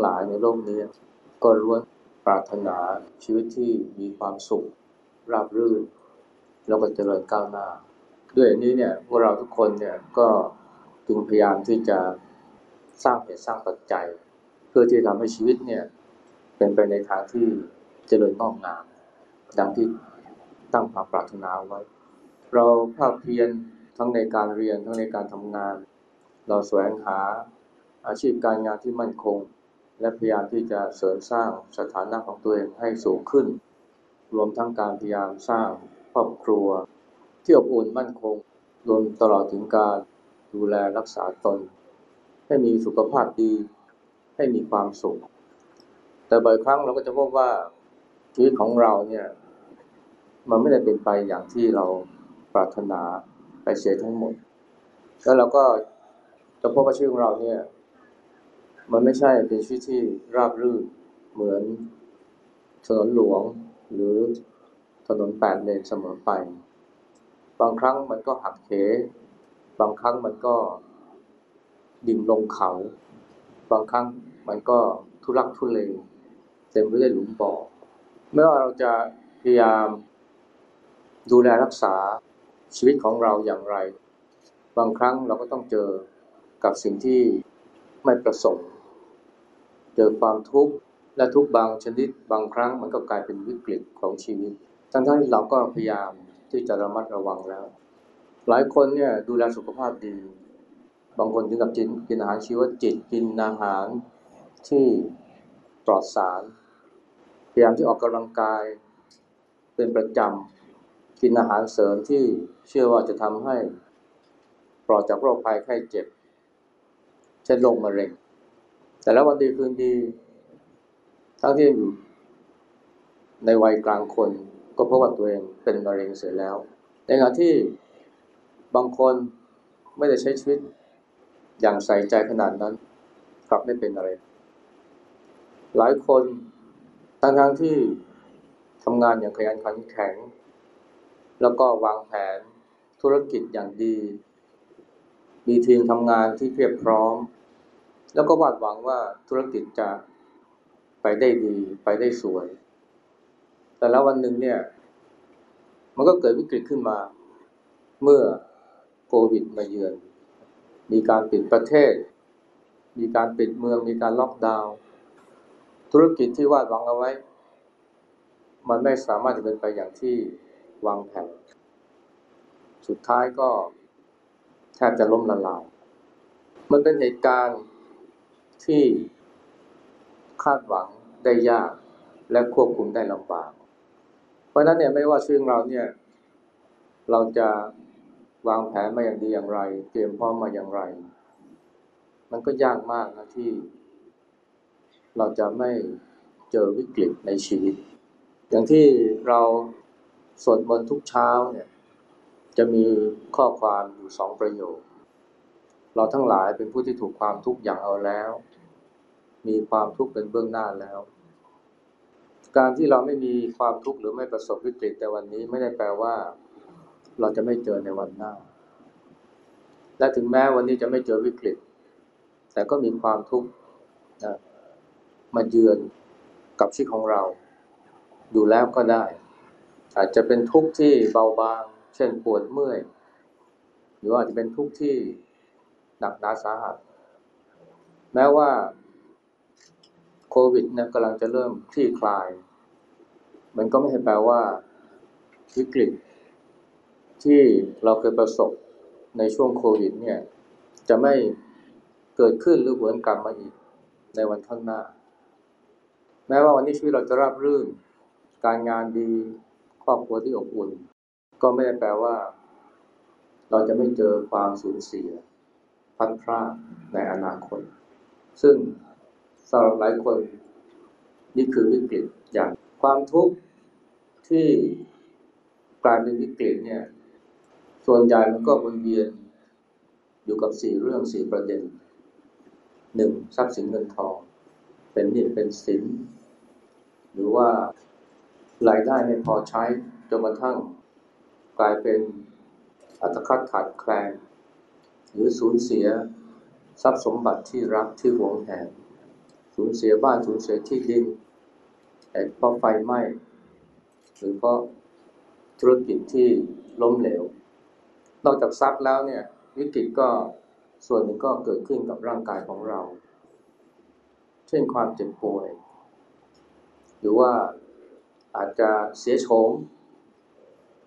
หลายในโลกนี้ ก็ล้วนปรารถนาชีวิตที่มีความสุข ราบรื่น แล้วก็เจริญก้าวหน้า ด้วยนนี้เนี่ยพวกเราทุกคนเนี่ยก็จึงพยายามที่จะสร้างเหตุสร้างปัจจัย เพื่อที่จะทำให้ชีวิตเนี่ยเป็นไปในทางที่เจริญงอกงามดังที่ตั้งความปรารถนาไว้ เราภาคเพียรทั้งในการเรียนทั้งในการทำงาน เราแสวงหาอาชีพการงานที่มั่นคง และพยายามที่จะเสริมสร้างสถานะของตัวเองให้สูงขึ้น รวมทั้งการพยายามสร้างครอบครัว ที่อบอุ่นมั่นคง รวมตลอดถึงการดูแลรักษาตน ให้มีสุขภาพดี ให้มีความสุข แต่บ่อยครั้งเราก็จะพบว่าชีวิตของเราเนี่ยมันไม่ได้เป็นไปอย่างที่เราปรารถนาไปเสียทั้งหมด แล้วเราก็จะพบว่าชีวิตของเราเนี่ย มันไม่ใช่เป็นชีวิตที่ราบรื่นเหมือนถนนหลวงหรือถนนแปดเลนเสมอไป บางครั้งมันก็หักเหบางครั้งมันก็ดิ่งลงเขา บางครั้งมันก็ทุรักทุเลเต็มไปด้วยหลุมบ่อไม่ว่าเราจะพยายามดูแลรักษาชีวิตของเราอย่างไร บางครั้งเราก็ต้องเจอกับสิ่งที่ไม่ประสงค์ เจอความทุกข์และทุกข์บางชนิดบางครั้งมันก็กลายเป็นวิกฤตของชีวิต ทั้งๆที่เราก็พยายามที่จะระมัดระวังแล้ว หลายคนเนี่ยดูแลสุขภาพดี บางคนถึงกับกินกินอาหารชีวจิตกินอาหารที่ปลอดสาร พยายามที่ออกกำลังกายเป็นประจำกินอาหารเสริมที่เชื่อว่าจะทำให้ปลอดจากโรคภัยไข้เจ็บ เช่นโรคมะเร็ง แต่แล้ววันดีคืนดี ทั้งที่ในวัยกลางคนก็เพราะว่าตัวเองเป็นมะเร็งเสียแล้ว ในขณะที่บางคนไม่ได้ใช้ชีวิตอย่างใส่ใจขนาดนั้น กลับไม่เป็นอะไร หลายคนทั้งทั้งๆที่ทำงานอย่างขยันขันแข็ง แล้วก็วางแผนธุรกิจอย่างดี มีทีมทำงานที่เพียบพร้อม แล้วก็วาดหวังว่าธุรกิจจะไปได้ดีไปได้สวย แต่แล้ววันหนึ่งเนี่ย มันก็เกิดวิกฤตขึ้นมา เมื่อโควิดมาเยือน มีการปิดประเทศ มีการปิดเมือง มีการล็อกดาวน์ธุรกิจที่วาดหวังเอาไว้ มันไม่สามารถจะเป็นไปอย่างที่วางแผน สุดท้ายก็แทบจะล้มละลาย มันเป็นเหตุการณ์ ที่คาดหวังได้ยากและควบคุมได้ลำบาก เพราะนั้นเนี่ยไม่ว่าชีวิตของเราเนี่ย เราจะวางแผนมาอย่างดีอย่างไร เตรียมพร้อมมาอย่างไร มันก็ยากมากนะที่ เราจะไม่เจอวิกฤตในชีวิต อย่างที่เราสวดมนต์ทุกเช้าเนี่ย จะมีข้อความอยู่สองประโยค เราทั้งหลายเป็นผู้ที่ถูกความทุกข์อย่างเอาแล้ว มีความทุกข์เป็นเบื้องหน้าแล้ว การที่เราไม่มีความทุกข์หรือไม่ประสบวิกฤตในวันนี้ไม่ได้แปลว่า เราจะไม่เจอในวันหน้า และถึงแม้วันนี้จะไม่เจอวิกฤต แต่ก็มีความทุกข์นะมาเยือนกับชีวิตของเรา อยู่แล้วก็ได้ อาจจะเป็นทุกข์ที่เบาบาง เช่นปวดเมื่อย หรืออาจจะเป็นทุกข์ที่หนักหนาสาหัส แม้ว่า โควิดนี่ยกำลังจะเริ่มคลี่คลาย มันก็ไม่ใช่แปลว่าวิกฤต ที่เราเคยประสบในช่วงโควิดเนี่ย จะไม่เกิดขึ้นหรือหวนกลับมาอีกในวันข้างหน้า แม้ว่าวันนี้ชีวิตเราจะราบรื่น การงานดีครอบครัวที่อบอุ่น ก็ไม่ได้แปลว่า เราจะไม่เจอความสูญเสียพัดพรากในอนาคต ซึ่ง สำหรับหลายคน นี่คือวิกฤตอย่างความทุกข์ที่กลายเป็นวิกฤตเนี่ย ส่วนใหญ่มันก็วนเวียนอยู่กับสี่เรื่องสี่ประเด็นหนึ่งทรัพย์สินเงินทอง เป็นหนี้เป็นสิน หรือว่ารายได้ไม่พอใช้จนกระทั่งกลายเป็นอัตคัดขาดแคลน หรือสูญเสียทรัพย์สมบัติที่รักที่หวงแหน สูญเสียบ้านสูญเสียที่ดินเพราะไฟไหม้หรือเพราะธุรกิจที่ล้มเหลว นอกจากทรัพย์แล้วเนี่ยวิกฤตก็ส่วนหนึ่งก็เกิดขึ้นกับร่างกายของเรา เช่นความเจ็บป่วย หรือว่าอาจจะเสียโฉม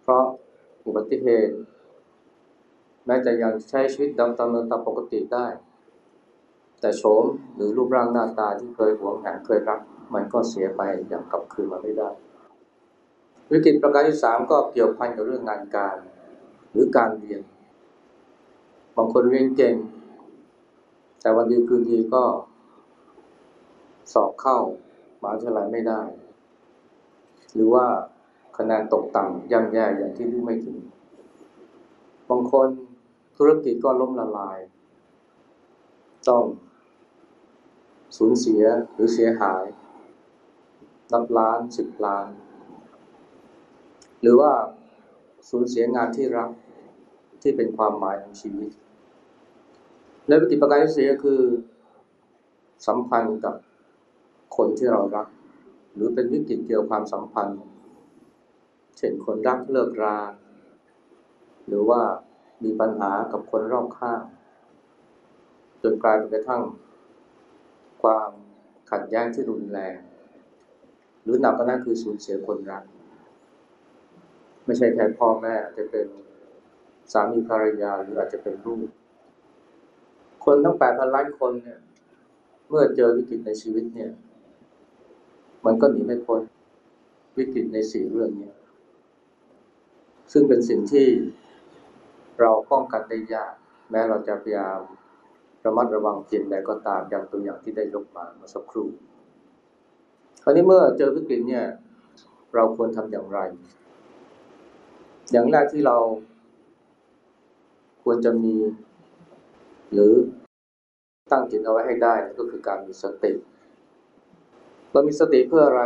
เพราะอุบัติเหตุแม้จะยังใช้ชีวิตดำเนินตามปกติได้ แต่โฉมหรือรูปร่างหน้าตาที่เคยหวงแหนเคยรัก มันก็เสียไปอย่างกลับคืนมาไม่ได้ วิกฤตประการที่สามก็เกี่ยวพันกับเรื่องงานการ หรือการเรียน บางคนเรียนเก่ง แต่วันดีคืนดีก็ สอบเข้ามหาวิทยาลัยไม่ได้ หรือว่าคะแนนตกต่ำย่ำแย่อย่างที่รู้ไม่ถึง บางคนธุรกิจก็ล้มละลาย ต้อง สูญเสียหรือเสียหายนับล้านสิบล้าน หรือว่าสูญเสียงานที่รักที่เป็นความหมายของชีวิต และวิกฤตประการที่เสี่ก็คือสัมพันธ์กับคนที่เรารัก หรือเป็นวิกฤตเกี่ยวความสัมพันธ์ เช่นคนรักเลิกรา หรือว่ามีปัญหากับคนรอบข้างจนกลายเป็นกระทั่ง ความขัดแย้งที่รุนแรง หรือหนักก็นั่นคือสูญเสียคนรัก ไม่ใช่แค่พ่อแม่อาจจะเป็นสามีภรรยาหรืออาจจะเป็นลูก คนทั้งแปดพันล้านคนเนี่ย เมื่อเจอวิกฤตในชีวิตเนี่ย มันก็หนีไม่พ้นวิกฤตในสี่เรื่องนี้ซึ่งเป็นสิ่งที่เราป้องกันได้ยาก แม้เราจะพยายาม ระมัดระวังเพียงใดก็ตามอย่างตัวอย่างที่ได้ยกมาเมื่อสักครู่ คราวนี้เมื่อเจอวิกฤตเนี่ย เราควรทำอย่างไร อย่างแรกที่เราควรจะมี หรือตั้งจิตเอาไว้ให้ได้ก็คือการมีสติ เรามีสติเพื่ออะไร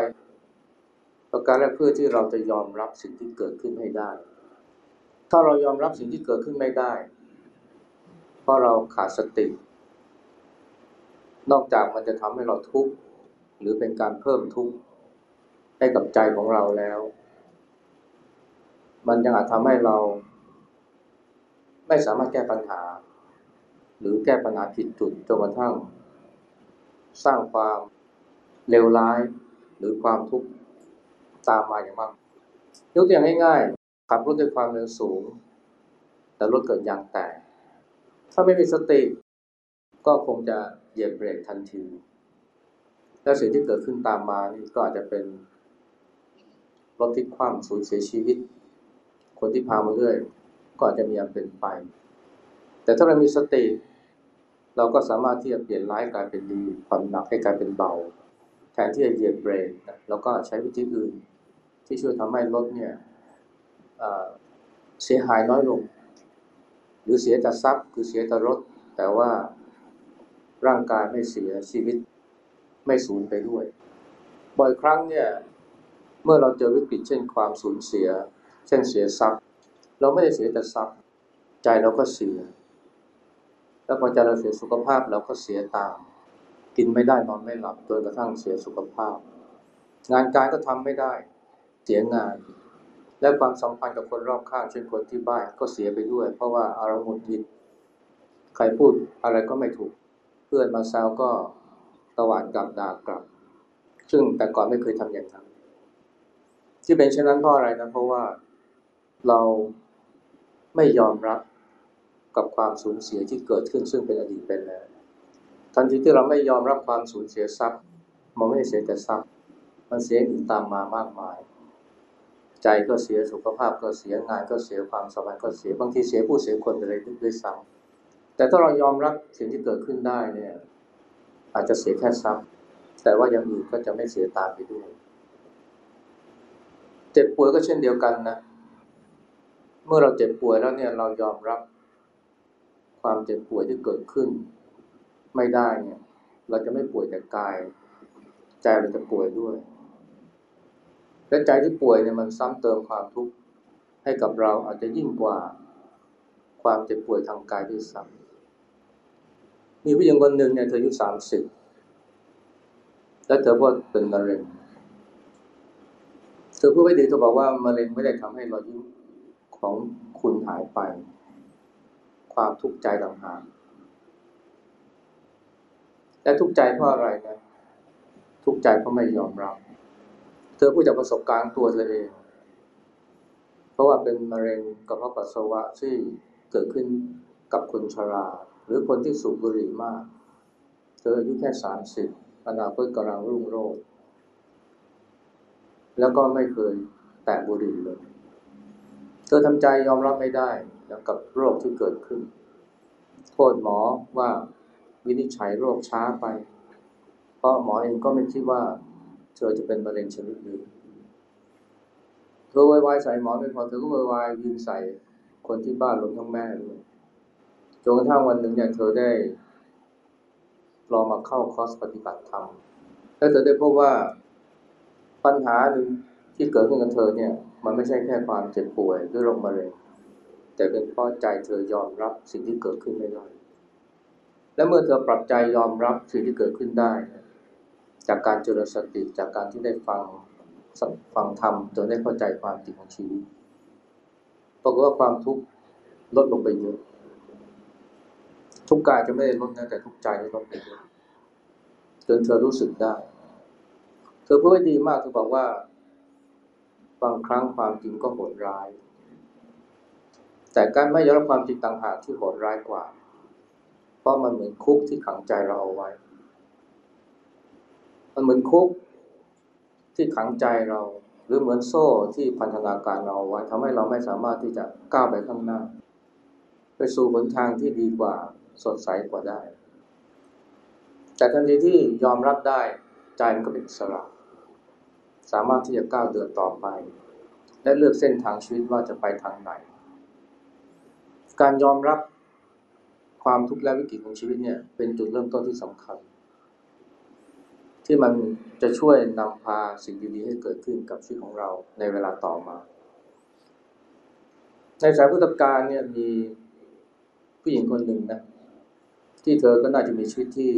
ประการแรกเพื่อที่เราจะยอมรับสิ่งที่เกิดขึ้นให้ได้ ถ้าเรายอมรับสิ่งที่เกิดขึ้นไม่ได้ เพราะเราขาดสติ นอกจากมันจะทำให้เราทุกข์หรือเป็นการเพิ่มทุกข์ให้กับใจของเราแล้ว มันยังอาจทำให้เรา ไม่สามารถแก้ปัญหา หรือแก้ปัญหาผิดจุดจนกระทั่ง สร้างความเลวร้าย หรือความทุกข์ตามมาอย่างมากยกตัวอย่างง่ายๆขับรถด้วยความเร็วสูง แต่รถเกิดยางแตกถ้าไม่มีสติ ก็คงจะเหยียบเบรกทันที และสิ่งที่เกิดขึ้นตามมานี่ก็อาจจะเป็นรถที่คว่ำสูญเสียชีวิต คนที่พามาด้วยก็อาจจะมีอันเป็นไป แต่ถ้าเรามีสติเราก็สามารถที่จะเปลี่ยนร้ายกลายเป็นดีความหนักให้กลายเป็นเบา แทนที่จะเหยียบเบรกแล้วก็ใช้วิธีอื่น ที่ช่วยทำให้รถเนี่ยเสียหายน้อยลง หรือเสียแต่ทรัพย์คือเสียแต่รถ แต่ว่า ร่างกายไม่เสียชีวิตไม่สูญไปด้วย บ่อยครั้งเนี่ยเมื่อเราเจอวิกฤตเช่นความสูญเสีย เช่นเสียทรัพย์ เราไม่ได้เสียแต่ทรัพย์ ใจเราก็เสีย แล้วพอใจเราเสียสุขภาพเราก็เสียตาม กินไม่ได้นอนไม่หลับจนกระทั่งเสียสุขภาพ งานการก็ทำไม่ได้เสียงาน และความสัมพันธ์กับคนรอบข้างเช่นคนที่บ้านก็เสียไปด้วย เพราะว่าอารมณ์หงุดหงิดใครพูดอะไรก็ไม่ถูก เพื่อนมาแซวก็ตวาดกลับด่ากลับ ซึ่งแต่ก่อนไม่เคยทำอย่างนั้นที่เป็นเช่นนั้นเพราะอะไรนะ เพราะว่าเราไม่ยอมรับกับความสูญเสียที่เกิดขึ้นซึ่งเป็นอดีตไปแล้ว ทันทีที่เราไม่ยอมรับความสูญเสียทรัพย์ มันไม่ได้เสียแต่ทรัพย์ มันเสียอื่นตามมามากมาย ใจก็เสียสุขภาพก็เสียงานก็เสียความสบายก็เสียบางทีเสียผู้เสียคนไปเลยด้วยซ้ำ แต่ถ้าเรายอมรับสิ่งที่เกิดขึ้นได้เนี่ย อาจจะเสียแค่ทรัพย์ แต่ว่าอย่างอื่นก็จะไม่เสียตามไปด้วย เจ็บป่วยก็เช่นเดียวกันนะ เมื่อเราเจ็บป่วยแล้วเนี่ยเรายอมรับความเจ็บป่วยที่เกิดขึ้น ไม่ได้เนี่ย เราจะไม่ป่วยแต่กาย ใจเราจะป่วยด้วยและใจที่ป่วยเนี่ยมันซ้ำเติมความทุกข์ให้กับเราอาจจะยิ่งกว่าความเจ็บป่วยทางกายด้วยซ้ำ มีผู้หญิงคนหนึ่งเนี่ยเธออายุสามสิบแล้วเธอก็เป็นมะเร็งเธอพูดไว้ดีเธอบอกว่ามะเร็งไม่ได้ทำให้รอยยิ้มของคุณหายไป ความทุกข์ใจต่างหากและทุกข์ใจเพราะอะไรนะทุกข์ใจเพราะไม่ยอมรับ เธอพูดจากประสบการณ์ตัวเธอเอง เพราะว่าเป็นมะเร็งกระเพาะปัสสาวะที่เกิดขึ้นกับคนชรา หรือคนที่สูบบุหรี่มาก เธออายุแค่สามสิบอนาคตกำลังรุ่งโรจน์แล้วก็ไม่เคยแตะบุหรี่เลย เธอทำใจยอมรับไม่ได้กับโรคที่เกิดขึ้น โทษหมอว่าวินิจฉัยโรคช้าไป เพราะหมอเองก็ไม่คิดว่า เธอจะเป็นมะเร็งชนิดนี้เธอวายวายใส่หมอไม่พอเธอก็วายวายยิงใส่คนที่บ้านรวมทั้งแม่ด้วย นกระทั่งวันหนึ่งเนี่ยเธอได้ลองมาเข้าคอร์สปฏิบัติธรรมแล้วเธอได้พบว่าปัญหาหนึ่งที่เกิดขึ้นกับเธอเนี่ย มันไม่ใช่แค่ความเจ็บป่วยด้วยโรคมะเร็งแต่เป็นเพราะใจเธอยอมรับสิ่งที่เกิดขึ้นไม่ได้ และเมื่อเธอปรับใจยอมรับสิ่งที่เกิดขึ้นได้ จากการเจริญสติจากการที่ได้ฟังฟังธรรมจนได้เข้าใจความจริงของชีวิตปรากฏว่าความทุกข์ลดลงไปเยอะ ทุกกายจะไม่ได้ลดนะแต่ทุกใจจะลดไปเยอะจนเธอรู้สึกได้ เธอพูดไว้ดีมากเธอบอกว่า บางครั้งความจริงก็โหดร้าย แต่การไม่ยอมรับความจริงต่างหากที่โหดร้ายกว่า เพราะมันเหมือนคุกที่ขังใจเราเอาไว้ มันเหมือนคุกที่ขังใจเรา หรือเหมือนโซ่ที่พันธนาการเราเอาไว้ทำให้เราไม่สามารถที่จะก้าวไปข้างหน้า ไปสู่หนทางที่ดีกว่า สดใสกว่าได้ แต่ทันทีที่ยอมรับได้ใจมันก็เป็นสระสามารถที่จะก้าวเดินต่อไป และเลือกเส้นทางชีวิตว่าจะไปทางไหน การยอมรับความทุกข์และวิกฤตของชีวิตเนี่ยเป็นจุดเริ่มต้นที่สำคัญ ที่มันจะช่วยนำพาสิ่งดีๆให้เกิดขึ้นกับชีวิตของเราในเวลาต่อมา ในสายพุทธกาลเนี่ยมีผู้หญิงคนหนึ่งนะ ที่เธอก็น่าจะมีชีวิตที่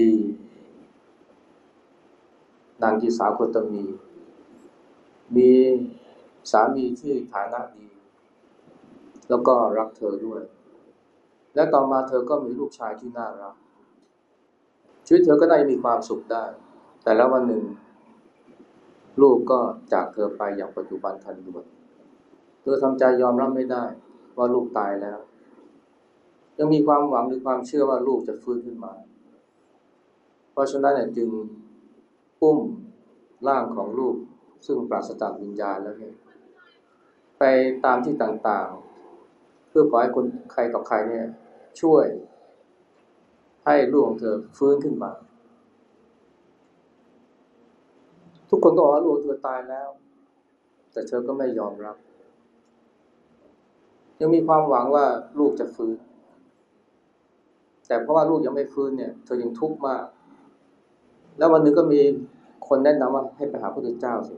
ดี นางกีสาวโคตมี มีสามีที่ฐานะดี แล้วก็รักเธอด้วย และต่อมาเธอก็มีลูกชายที่น่ารัก ชีวิตเธอก็ได้มีความสุขได้ แต่แล้ววันหนึ่ง ลูกก็จากเธอไปอย่างปัจจุบันทันด่วนเธอทำใจยอมรับไม่ได้ว่าลูกตายแล้ว ยังมีความหวังหรือความเชื่อว่าลูกจะฟื้นขึ้นมา เพราะฉะนั้นเนี่ยจึงอุ้มร่างของลูกซึ่งปราศจากวิญญาณแล้วเนี่ยไปตามที่ต่างๆ เพื่อขอให้คนใครต่อใครเนี่ยช่วยให้ลูกของเธอฟื้นขึ้นมา ทุกคนก็บอกว่าลูกเธอตายแล้ว แต่เธอก็ไม่ยอมรับ ยังมีความหวังว่าลูกจะฟื้น แต่เพราะว่าลูกยังไม่ฟื้นเนี่ยเธอยังทุกข์มาก แล้ววันนึงก็มีคนแนะนำว่าให้ไปหาพระพุทธเจ้าสิ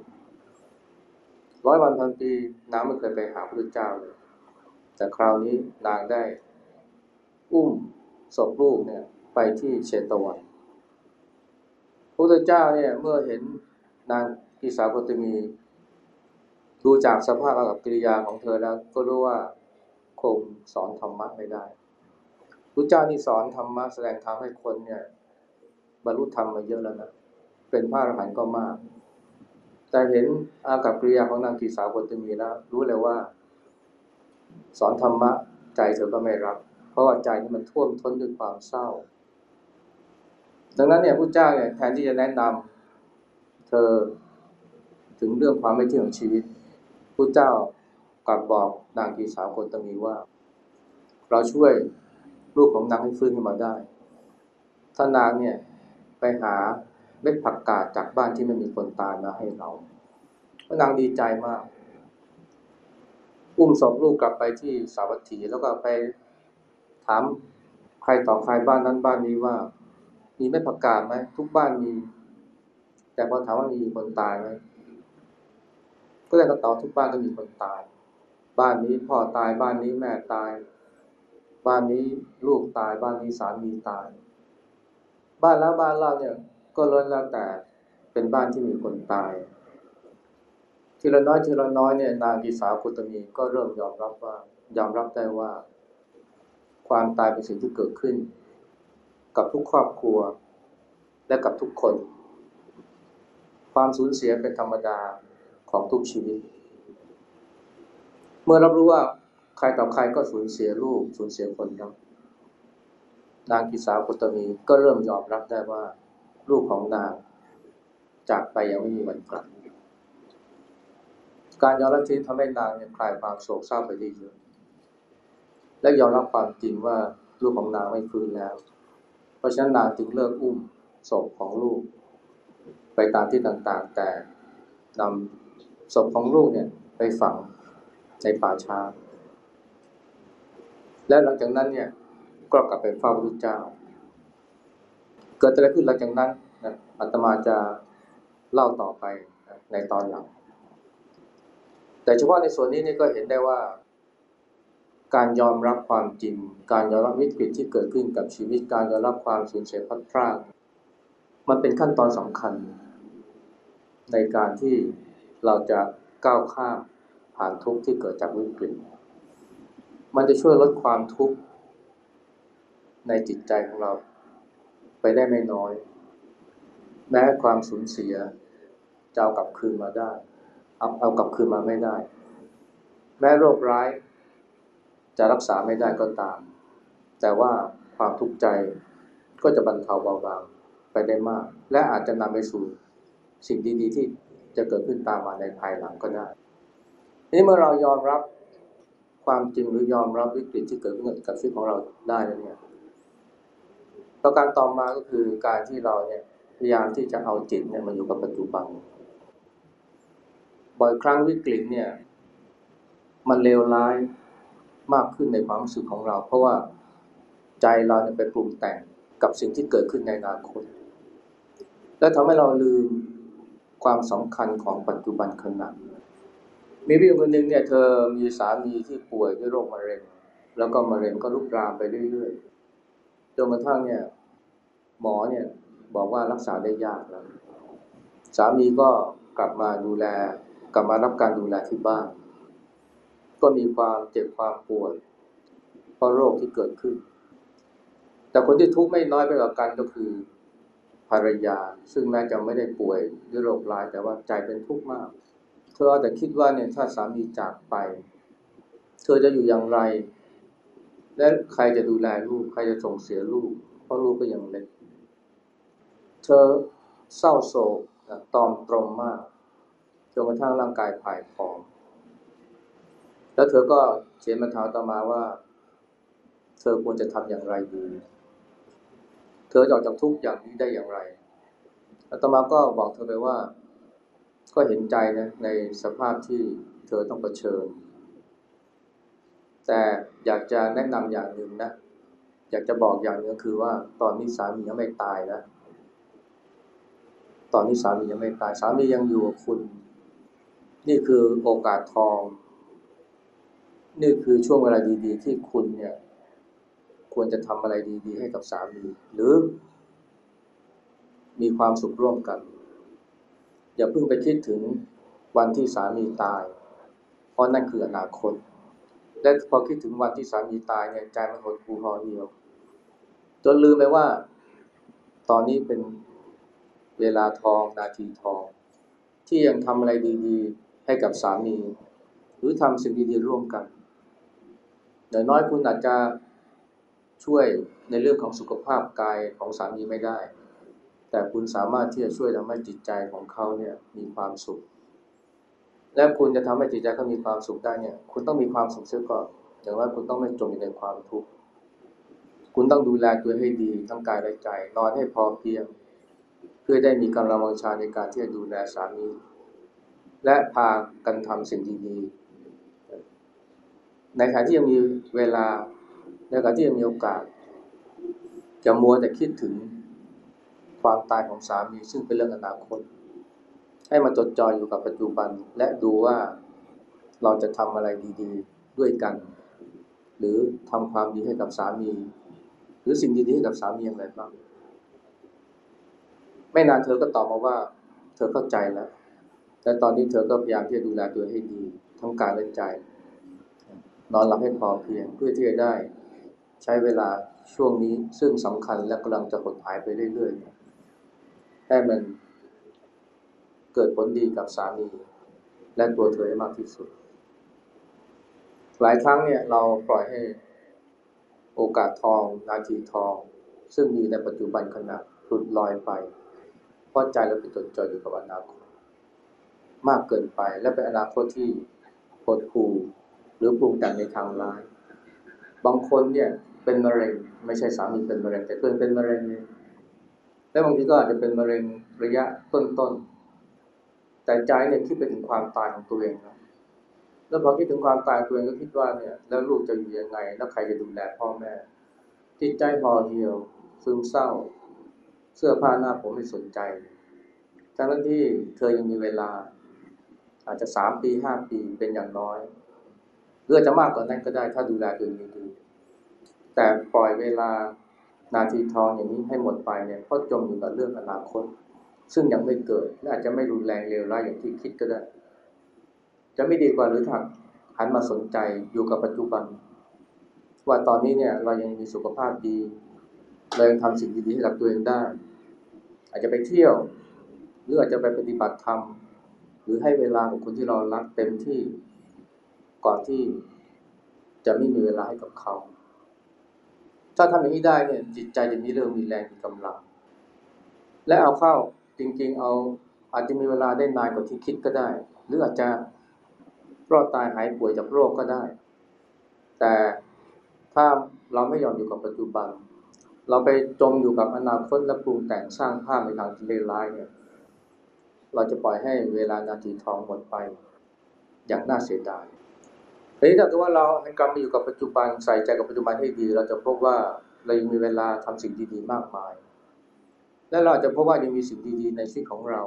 ร้อยวันพันปีนางไม่เคยไปหาพระพุทธเจ้าเลย แต่คราวนี้นางได้ อุ้มศพลูกเนี่ยไปที่เชตวันพระพุทธเจ้าเนี่ยเมื่อเห็นนางกิสาโคตมี ดูจากสภาพอากับกิริยาของเธอแล้วก็รู้ว่าคงสอนธรรมะไม่ได้ พระเจ้านี่สอนธรรมะแสดงธรรมให้คนเนี่ย บรรลุธรรมมาเยอะแล้วนะเป็นพระอรหันต์ก็มาก แต่เห็นอากับกิริยาของนางกีสาวบตมีแล้ว รู้เลยว่า สอนธรรมะใจเธอก็ไม่รับ เพราะว่าใจนี่มันท่วมท้นด้วยความเศร้า ดังนั้นเนี่ยพระเจ้าเนี่ยแทนที่จะแนะนำเธอถึงเรื่องความไม่เที่ยงของชีวิตพระเจ้ากลับบอกนางกีสาวคนตมีว่า เราช่วย ลูกของนางให้ฟื้นขึ้นมาได้ ถ้านางเนี่ยไปหาเม็ดผักกาดจากบ้านที่ไม่มีคนตายมาให้เราพระนางดีใจมาก อุ้มศพลูกกลับไปที่สาวัตถีแล้วก็ไปถามใครต่อใครบ้านนั้นบ้านนี้ว่า มีเม็ดผักกาดไหมทุกบ้านมี แต่พอถามว่ามีคนตายไหมก็เลยก็ตอบทุกบ้านก็มีคนตาย บ้านนี้พ่อตายบ้านนี้แม่ตาย บ้านนี้ลูกตายบ้านนี้สามีตาย บ้านแล้วบ้านเล่าเนี่ยก็ล้วนแล้วแต่เป็นบ้านที่มีคนตาย ทีละน้อยทีละน้อยเนี่ยนางกีสาคุตมีก็เริ่มยอมรับว่ายอมรับได้ว่า ความตายเป็นสิ่งที่เกิดขึ้น กับทุกครอบครัว และกับทุกคน ความสูญเสียเป็นธรรมดาของทุกชีวิต เมื่อรับรู้ว่า ใครต่อใครก็สูญเสียลูกสูญเสียคนครับนางกิสาปุตมีก็เริ่มยอมรับได้ว่า ลูกของนางจากไปยังไม่มีวันกลับ การยอมรับที่ทำให้นางเนี่ยคลายความโศกเศร้าไปได้เยอะ และยอมรับความจริงว่าลูกของนางไม่ฟื้นแล้ว เพราะฉะนั้นนางจึงเลิกอุ้มศพของลูก ไปตามที่ต่างๆ แต่นำศพของลูกเนี่ยไปฝังในป่าช้า และหลังจากนั้นเนี่ยก็กลับไปเฝ้าพระพุทธเจ้า เกิดอะไรขึ้นหลังจากนั้นนะอาตมาจะเล่าต่อไปนะในตอนหลัง แต่เฉพาะในส่วนนี้นี่ก็เห็นได้ว่า การยอมรับความจริง การยอมรับวิกฤตที่เกิดขึ้นกับชีวิต การยอมรับความสูญเสียพัดพรากมันเป็นขั้นตอนสำคัญ ในการที่เราจะก้าวข้ามผ่านทุกข์ที่เกิดจากวิกฤต มันจะช่วยลดความทุกข์ในจิตใจของเรา ไปได้ไม่น้อย แม้ความสูญเสียจะเอากลับคืนมาได้เอาเอากลับคืนมาไม่ได้ แม้โรคร้ายจะรักษาไม่ได้ก็ตาม แต่ว่าความทุกข์ใจก็จะบรรเทาเบาบางไปได้มาก และอาจจะนำไปสู่สิ่งดีๆ ที่จะเกิดขึ้นตามมาในภายหลังก็ได้นี้เมื่อเรายอมรับ ความจริงหรือยอมรับวิกฤตที่เกิดขึ้นกับชีวิตของเราได้แล้วเนี่ยประการต่อมาก็คือการที่เราเนี่ยพยายามที่จะเอาจิตเนี่ยมาอยู่กับปัจจุบัน บ่อยครั้งวิกฤตเนี่ย มันเลวร้ายมากขึ้นในความรู้สึกของเรา เพราะว่าใจเราเนี่ยไปปรุงแต่งกับสิ่งที่เกิดขึ้นในอนาคต และทำให้เราลืมความสำคัญของปัจจุบันขณะ มีพี่คนหนึ่งเนี่ยเธอมีสามีที่ป่วยด้วยโรคมะเร็ง แล้วก็มะเร็งก็ลุกลามไปเรื่อยๆจนกระทั่งเนี่ย หมอเนี่ยบอกว่ารักษาได้ยากแล้วสามีก็กลับมาดูแล กลับมารับการดูแลที่บ้าน ก็มีความเจ็บความปวดเพราะโรคที่เกิดขึ้น แต่คนที่ทุกข์ไม่น้อยไปกว่ากันก็คือภรรยา ซึ่งแม้จะไม่ได้ป่วยด้วยโรคร้ายแต่ว่าใจเป็นทุกข์มาก เธอแต่คิดว่าเนี่ยถ้าสามีจากไป เธอจะอยู่อย่างไร และใครจะดูแลลูก ใครจะส่งเสียลูก เพราะลูกก็ยังเล็ก เธอเศร้าโศกตอมตรมมากจนกระทั่งร่างกายผ่ายผอม แล้วเธอก็เขียนมาถาต่อมาว่า เธอควรจะทำอย่างไรดี เธอจะออกจากทุกข์อย่างนี้ได้อย่างไรอาตมาก็บอกเธอไปว่า ก็เห็นใจนะในสภาพที่เธอต้องเผชิญ แต่อยากจะแนะนำอย่างหนึ่งนะ อยากจะบอกอย่างหนึงคือว่าตอนนี้สามียังไม่ตายนะ ตอนนี้สามียังไม่ตาย สามียังอยู่กับคุณ นี่คือโอกาสทอง นี่คือช่วงเวลาดีๆ ที่คุณเนี่ย ควรจะทำอะไรดีๆ ให้กับสามี หรือ มีความสุขร่วมกัน อย่าเพิ่งไปคิดถึงวันที่สามีตาย เพราะนั่นคืออนาคต และพอคิดถึงวันที่สามีตายเนี่ยใจมันหดหู่ห่อเหี่ยว จนลืมไปว่า ตอนนี้เป็นเวลาทองนาทีทอง ที่ยังทำอะไรดีๆ ให้กับสามี หรือทำสิ่งดีๆร่วมกันอย่างน้อยคุณอาจจะช่วยในเรื่องของสุขภาพกายของสามีไม่ได้ แต่คุณสามารถที่จะช่วยทำให้จิตใจของเขาเนี่ยมีความสุข และคุณจะทำให้จิตใจเขามีความสุขได้เนี่ย คุณต้องมีความสุขเสียก่อนอย่างว่าคุณต้องไม่จมอยู่ในความทุกข์ คุณต้องดูแลตัวให้ดีทั้งกายและใจ นอนให้พอเพียง เพื่อได้มีกำลังวังชาในการที่จะดูแลสามี และพากันทำสิ่งดีๆ ในขณะที่ยังมีเวลา ในขณะที่ยังมีโอกาส จะมัวแต่คิดถึง ความตายของสามีซึ่งเป็นเรื่องอนาคต ให้มาจดจ่ออยู่กับปัจจุบัน และดูว่าเราจะทำอะไรดีๆด้วยกัน หรือทำความดีให้กับสามี หรือสิ่งดีๆให้กับสามีอย่างไรบ้างไม่นานเธอก็ตอบมาว่า เธอเข้าใจแล้วแต่ตอนนี้เธอก็พยายามที่จะดูแลตัวให้ดีทั้งกายและใจ นอนหลับให้พอเพียงเพื่อที่จะได้ใช้เวลาช่วงนี้ซึ่งสำคัญและกำลังจะหดหายไปเรื่อยๆ ให้มันเกิดผลดีกับสามีและตัวเธอให้มากที่สุด หลายครั้งเนี่ยเราปล่อยให้โอกาสทอง นาทีทอง ซึ่งมีในปัจจุบันขณะหลุดลอยไป เพราะใจเราไปจดจ่ออยู่กับอนาคต มากเกินไปและเป็นอนาคตที่หดหู่หรือปรุงแต่งในทางร้าย บางคนเนี่ยเป็นมะเร็งไม่ใช่สามีเป็นมะเร็งแต่เพื่อนเป็นมะเร็งเนี่ย และบางทีก็อาจจะเป็นมะเร็งระยะต้นๆ แต่ใจเนี่ยคิดไปถึงความตายของตัวเองนะแล้วพอคิดถึงความตายตัวเองก็คิดว่าเนี่ย แล้วลูกจะอยู่ยังไง แล้วใครจะดูแลพ่อแม่จิตใจห่อเหี่ยวซึมเศร้า เสื้อผ้าหน้าผมไม่สนใจทั้งที่เธอยังมีเวลา อาจจะสามปีห้าปีเป็นอย่างน้อยหรือจะมากกว่านั้นก็ได้ถ้าดูแลตัวเองดีแต่ปล่อยเวลา นาทีทองอย่างนี้ให้หมดไปเนี่ยเพราะจมอยู่กับเรื่องอนาคต ซึ่งยังไม่เกิดและอาจจะไม่รุนแรงเลวร้ายอย่างที่คิดก็ได้ จะไม่ดีกว่าหรือถักหันมาสนใจอยู่กับปัจจุบัน ว่าตอนนี้เนี่ยเรายังมีสุขภาพดีเรายังทำสิ่งดีๆให้กับตัวเองได้ อาจจะไปเที่ยว หรืออาจจะไปปฏิบัติธรรมหรือให้เวลากับคนที่เรารักเต็มที่ก่อนที่จะไม่มีเวลาให้กับเขา ถ้าทำอย่างนี้ได้เนี่ยจิตใจจะมีเรื่องมีแรงมีกำลัง และเอาเข้าจริงๆ เอาอาจจะมีเวลาได้นานกว่าที่คิดก็ได้ หรืออาจจะรอดตายหายป่วยจากโรคก็ได้ แต่ถ้าเราไม่ยอมอยู่กับปัจจุบัน เราไปจมอยู่กับอนาคตและปรุงแต่งสร้างภาพในทางที่เลวร้ายเนี่ยเราจะปล่อยให้เวลานาทีทองหมดไป อย่างน่าเสียดาย ทีนี้ถ้าเกิดว่าเราให้กลับมาอยู่กับปัจจุบันใส่ใจกับปัจจุบันให้ดี เราจะพบว่าเรายังมีเวลาทำสิ่งดีๆมากมาย และเราจะพบว่ายังมีสิ่งดีๆในชีวิตของเรา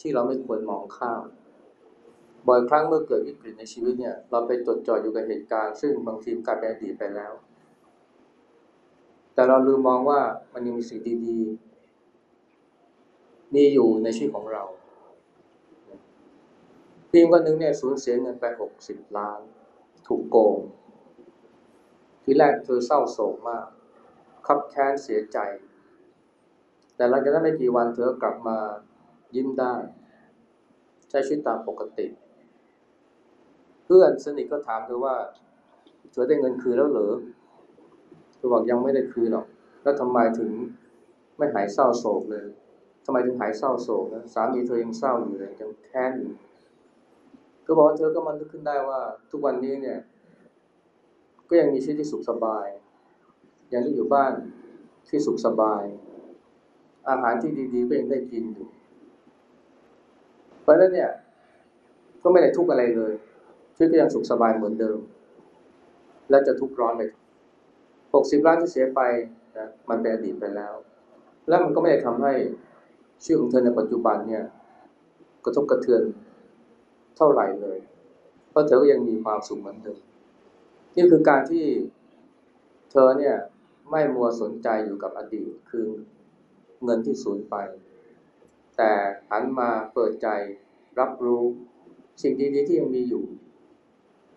ที่เราไม่ควรมองข้ามบ่อยครั้งเมื่อเกิดวิกฤตในชีวิตเนี่ย เราไปจดจ่ออยู่กับเหตุการณ์ซึ่งบางทีกลายเป็นอดีตไปแล้ว แต่เราลืมมองว่ามันยังมีสิ่งดีๆมีอยู่ในชีวิตของเรา ทีมคนหนึ่งเนี่ยสูญเสียเงินไปหกสิบล้าน ถูกโกง ทีแรกเธอเศร้าโศกมาก คับแค้นเสียใจ แต่หลังจากนั้นไม่กี่วันเธอกลับมายิ้มได้ ใช้ชีวิตตามปกติ เพื่อนสนิทก็ถามเธอว่าเธอได้เงินคืนแล้วเหรอเธอบอกยังไม่ได้คืนหรอก แล้วทำไมถึงไม่หายเศร้าโศกเลยทำไมถึงหายเศร้าโศกนะสามีเธอยังเศร้าอยู่เลยยังแค้นอยู่ ก็บอกว่าเธอก็มันนึกขึ้นได้ว่า ทุกวันนี้เนี่ย ก็ยังมีชีวิตที่สุขสบาย ยังได้อยู่บ้านที่สุขสบาย อาหารที่ดีๆก็ยังได้กินอยู่เพราะฉะนั้นเนี่ย ก็ไม่ได้ทุกข์อะไรเลยชีวิตก็ยังสุขสบายเหมือนเดิม และจะทุกข์ร้อนไปหกสิบล้านที่เสียไปนะมันเป็นอดีตไปแล้ว และมันก็ไม่ได้ทำให้ชีวิตของเธอในปัจจุบันเนี่ย กระทบกระเทือน เท่าไหร่เลย เพราะเธอก็ยังมีความสุขเหมือนเดิมนี่คือการที่เธอเนี่ยไม่มัวสนใจอยู่กับอดีตคือเงินที่สูญไป แต่หันมาเปิดใจรับรู้สิ่งดีๆที่ยังมีอยู่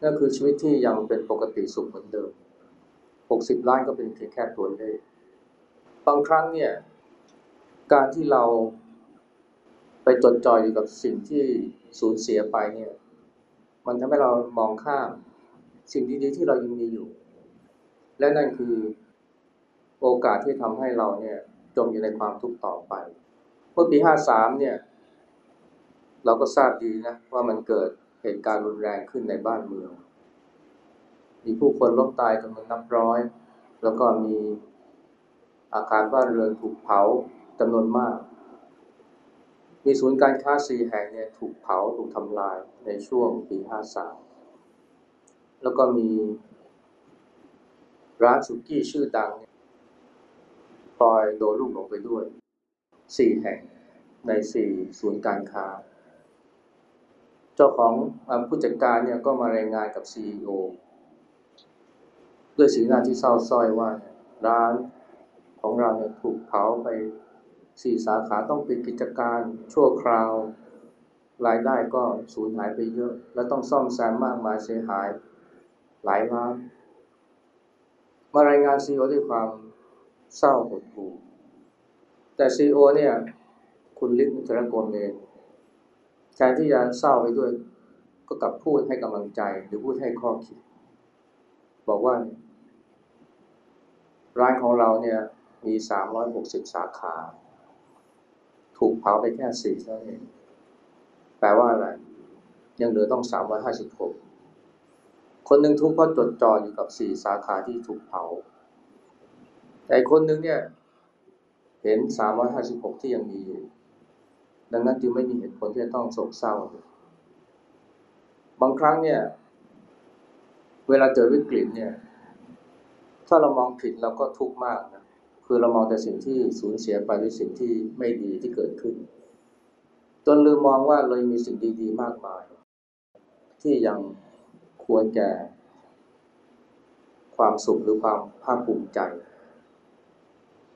นั่นคือชีวิตที่ยังเป็นปกติสุขเหมือนเดิม 60 ล้านก็เป็นเพียงแค่ตัวเลขบางครั้งเนี่ย การที่เรา ไปจดจ่ออยู่กับสิ่งที่สูญเสียไปเนี่ย มันทำให้เรามองข้ามสิ่งดีๆที่เรายังมีอยู่ และนั่นคือโอกาสที่ทำให้เราเนี่ยจมอยู่ในความทุกข์ต่อไปเมื่อปีห้าสามเนี่ย เราก็ทราบดีนะว่ามันเกิดเหตุการณ์รุนแรงขึ้นในบ้านเมือง มีผู้คนล้มตายจำนวนนับร้อย แล้วก็มีอาคารบ้านเรือนถูกเผาจำนวนมาก มีศูนย์การค้าสี่แห่งเนี่ยถูกเผาถูกทำลายในช่วงปีห้าสามแล้วก็มีร้านสุกี้ชื่อดังปล่อยโดนลูกหลงไปด้วยสี่แห่งในสี่ศูนย์การค้า เจ้าของผู้จัดการเนี่ยก็มารายงานกับซีอด้วยสีหน้าที่เศร้าส้อยว่าร้านของเราเนี่ยถูกเผาไป สี่สาขาต้องปิดกิจการชั่วคราว รายได้ก็สูญหายไปเยอะ แล้วต้องซ่อมแซมมากมายเสียหายหลายล้านมารายงานซีอด้วยความเศร้าหดหู่แต่ซีอเนี่ยคุณลิศนุตรโกเมนแทนที่จะเศร้าไปด้วย ก็กลับพูดให้กำลังใจหรือพูดให้ข้อคิด บอกว่า ร้านของเราเนี่ยมีสามร้อยหกสิบสาขา ถูกเผาไปแค่สี่เท่านั้นเองแปลว่าอะไร ยังเหลือต้องสามร้อยห้าสิบหกคนหนึ่งทุกข์เพราะจดจ่ออยู่กับสี่สาขาที่ถูกเผา แต่คนหนึ่งเนี่ย เห็นสามร้อยห้าสิบหกที่ยังมีอยู่ ดังนั้นจึงไม่มีเหตุผลที่จะต้องโศกเศร้า บางครั้งเนี่ย เวลาเกิดวิกฤตเนี่ย ถ้าเรามองผิดเราก็ทุกข์มากนะ คือเรามองแต่สิ่งที่สูญเสียไปหรือสิ่งที่ไม่ดีที่เกิดขึ้น จนลืมมองว่าเรามีสิ่งดีๆ มากมาย ที่ยังควรแก่ ความสุขหรือความภาคภูมิใจ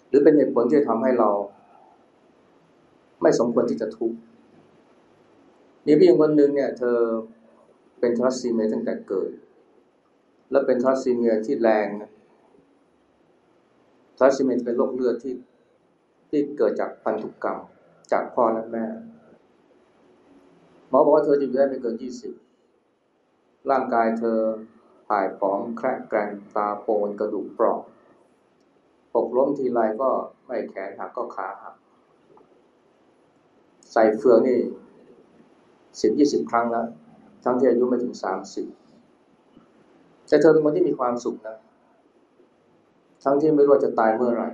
หรือเป็นเหตุผลที่ทำให้เรา ไม่สมควรที่จะทุกข์มีผู้หญิงคนหนึ่งเนี่ย เธอเป็นทรัสซีเมียตั้งแต่เกิด และเป็นทรัสซีเมียที่แรงนะ ทรัสซีเมียเป็นโรคเลือดที่ที่เกิดจากพันธุกรรมจากพ่อและแม่ หมอบอกว่าเธอจะอยู่ได้ไม่เกินยี่สิบร่างกายเธอผ่ายผอมแคระแกรงตาโปนกระดูกเปราะหกล้มทีไรก็ไม่แขนหักก็ขาหักใส่เฟืองนี่สิบยี่สิบครั้งแล้ว ทั้งที่อายุไม่ถึงสามสิบแต่เธอเป็นคนที่มีความสุขนะ ทั้งที่ไม่รู้จะตายเมื่อไหร่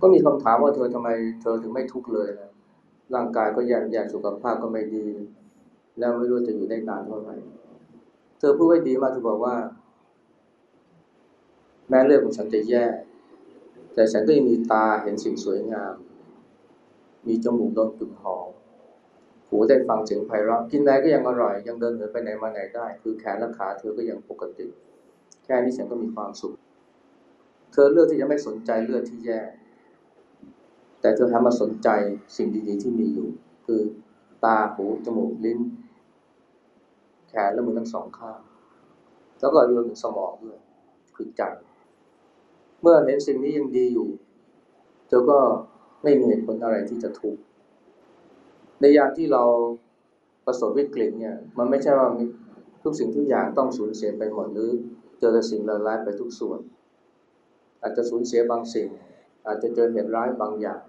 ก็มีคำถามว่าเธอทำไมเธอถึงไม่ทุกข์เลยนะร่างกายก็แย่แย่สุขภาพก็ไม่ดี แล้วไม่รู้จะอยู่ได้นานเท่าไหร่ เธอพูดไว้ดีมากเธอบอกว่า แม้เลือดของฉันจะแย่ แต่ฉันก็ยังมีตาเห็นสิ่งสวยงาม มีจมูกดมกลิ่นหอมหูได้ฟังเสียงไพเราะกินอะไรก็ยังอร่อย ยังเดินเหินไปไหนมาไหนได้ คือแขนและขาเธอก็ยังปกติ แค่นี้ฉันก็มีความสุข เธอเลือกที่จะไม่สนใจเลือดที่แย่ แต่เธอหันมาสนใจสิ่งดีๆที่มีอยู่ คือตาหูจมูกลิ้น แขนและมือทั้งสองข้าง แล้วก็รวมถึงสมองด้วยคือใจ เมื่อเห็นสิ่งนี้ยังดีอยู่ เธอก็ไม่มีเหตุผลอะไรที่จะทุกข์ในยามที่เราประสบวิกฤตเนี่ย มันไม่ใช่ว่าทุกสิ่งทุกอย่างต้องสูญเสียไปหมดหรือ เจอแต่สิ่งเลวร้ายไปทุกส่วน อาจจะสูญเสียบางสิ่ง อาจจะเจอเหตุร้ายบางอย่าง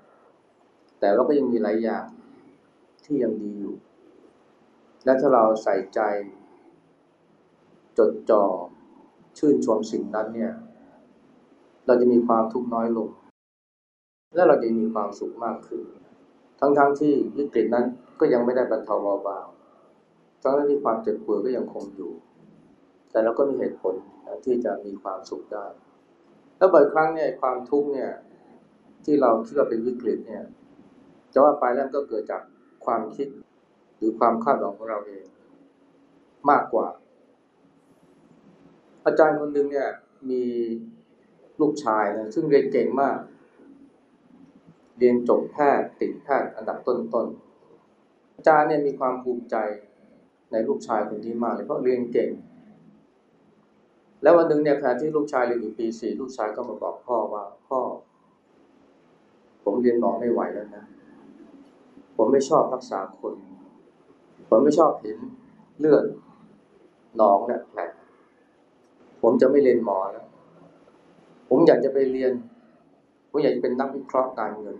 แต่ว่าก็ยังมีหลายอย่างที่ยังดีอยู่ และถ้าเราใส่ใจ จดจ่อชื่นชมสิ่งนั้นเนี่ย เราจะมีความทุกข์น้อยลง และเราจะมีความสุขมากขึ้น ทั้งๆทที่วิกฤตนั้นก็ยังไม่ได้บรรเทาเบาบางทั้งที่ความเจ็บปวดก็ยังคงอยู่ แต่เราก็มีเหตุผล ที่จะมีความสุขได้ แล้วบ่อยครั้งเนี่ยความทุกข์เนี่ยที่เราคิดว่าเป็นวิกฤตเนี่ยจะว่าไปแล้วก็เกิดจากความคิดหรือความคาดหวังของเราเอง มากกว่า อาจารย์คนหนึ่งเนี่ยมีลูกชายนะซึ่งเรียนเก่งมาก เรียนจบแพทย์ติดแพทย์อันดับต้นๆอาจารย์เนี่ยมีความภูมิใจในลูกชายคนนี้มากเลยเพราะเรียนเก่ง แล้ววันหนึ่งเนี่ยขณะที่ลูกชายเรียนอยู่ปีสี่ลูกชายก็มาบอกพ่อว่าพ่อ ผมเรียนหมอไม่ไหวแล้วนะผมไม่ชอบรักษาคน ผมไม่ชอบเห็นเลือดหนองเนี่ยแผลผมจะไม่เรียนหมอแล้ว ผมอยากจะไปเรียน ผมอยากจะเป็นนักวิเคราะห์การเงิน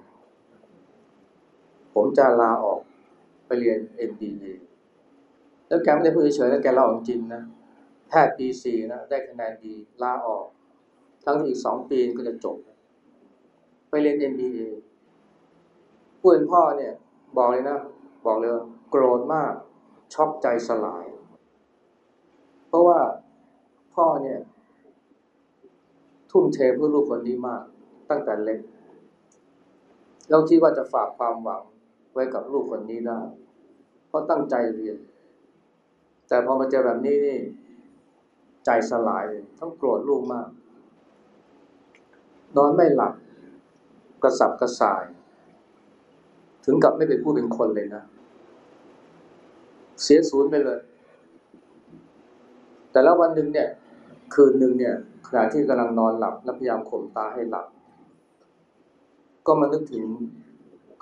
ผมจะลาออกไปเรียน MBA แล้วแกไม่ได้พูดเฉยๆแล้วแกลาออกจริงนะ แพทย์ปีสี่นะได้คะแนนดีลาออก ทั้งที่อีกสองปีก็จะจบ ไปเรียน MBA ผู้เป็นพ่อเนี่ย บอกเลยนะ บอกเลยโกรธมากช็อกใจสลาย เพราะว่าพ่อเนี่ย ทุ่มเทเพื่อลูกคนนี้มาก ตั้งแต่เล็กเราคิดว่าจะฝากความหวังไว้กับลูกคนนี้ได้ เพราะตั้งใจเรียน แต่พอมาเจอแบบนี้นี่ ใจสลายเลยทั้งโกรธลูกมาก นอนไม่หลับกระสับกระส่าย ถึงกับไม่เป็นผู้เป็นคนเลยนะ เสียศูนย์ไปเลย แต่แล้ววันหนึ่งเนี่ย คืนหนึ่งเนี่ยขณะที่กำลังนอนหลับและพยายามข่มตาให้หลับ ก็มานึกถึง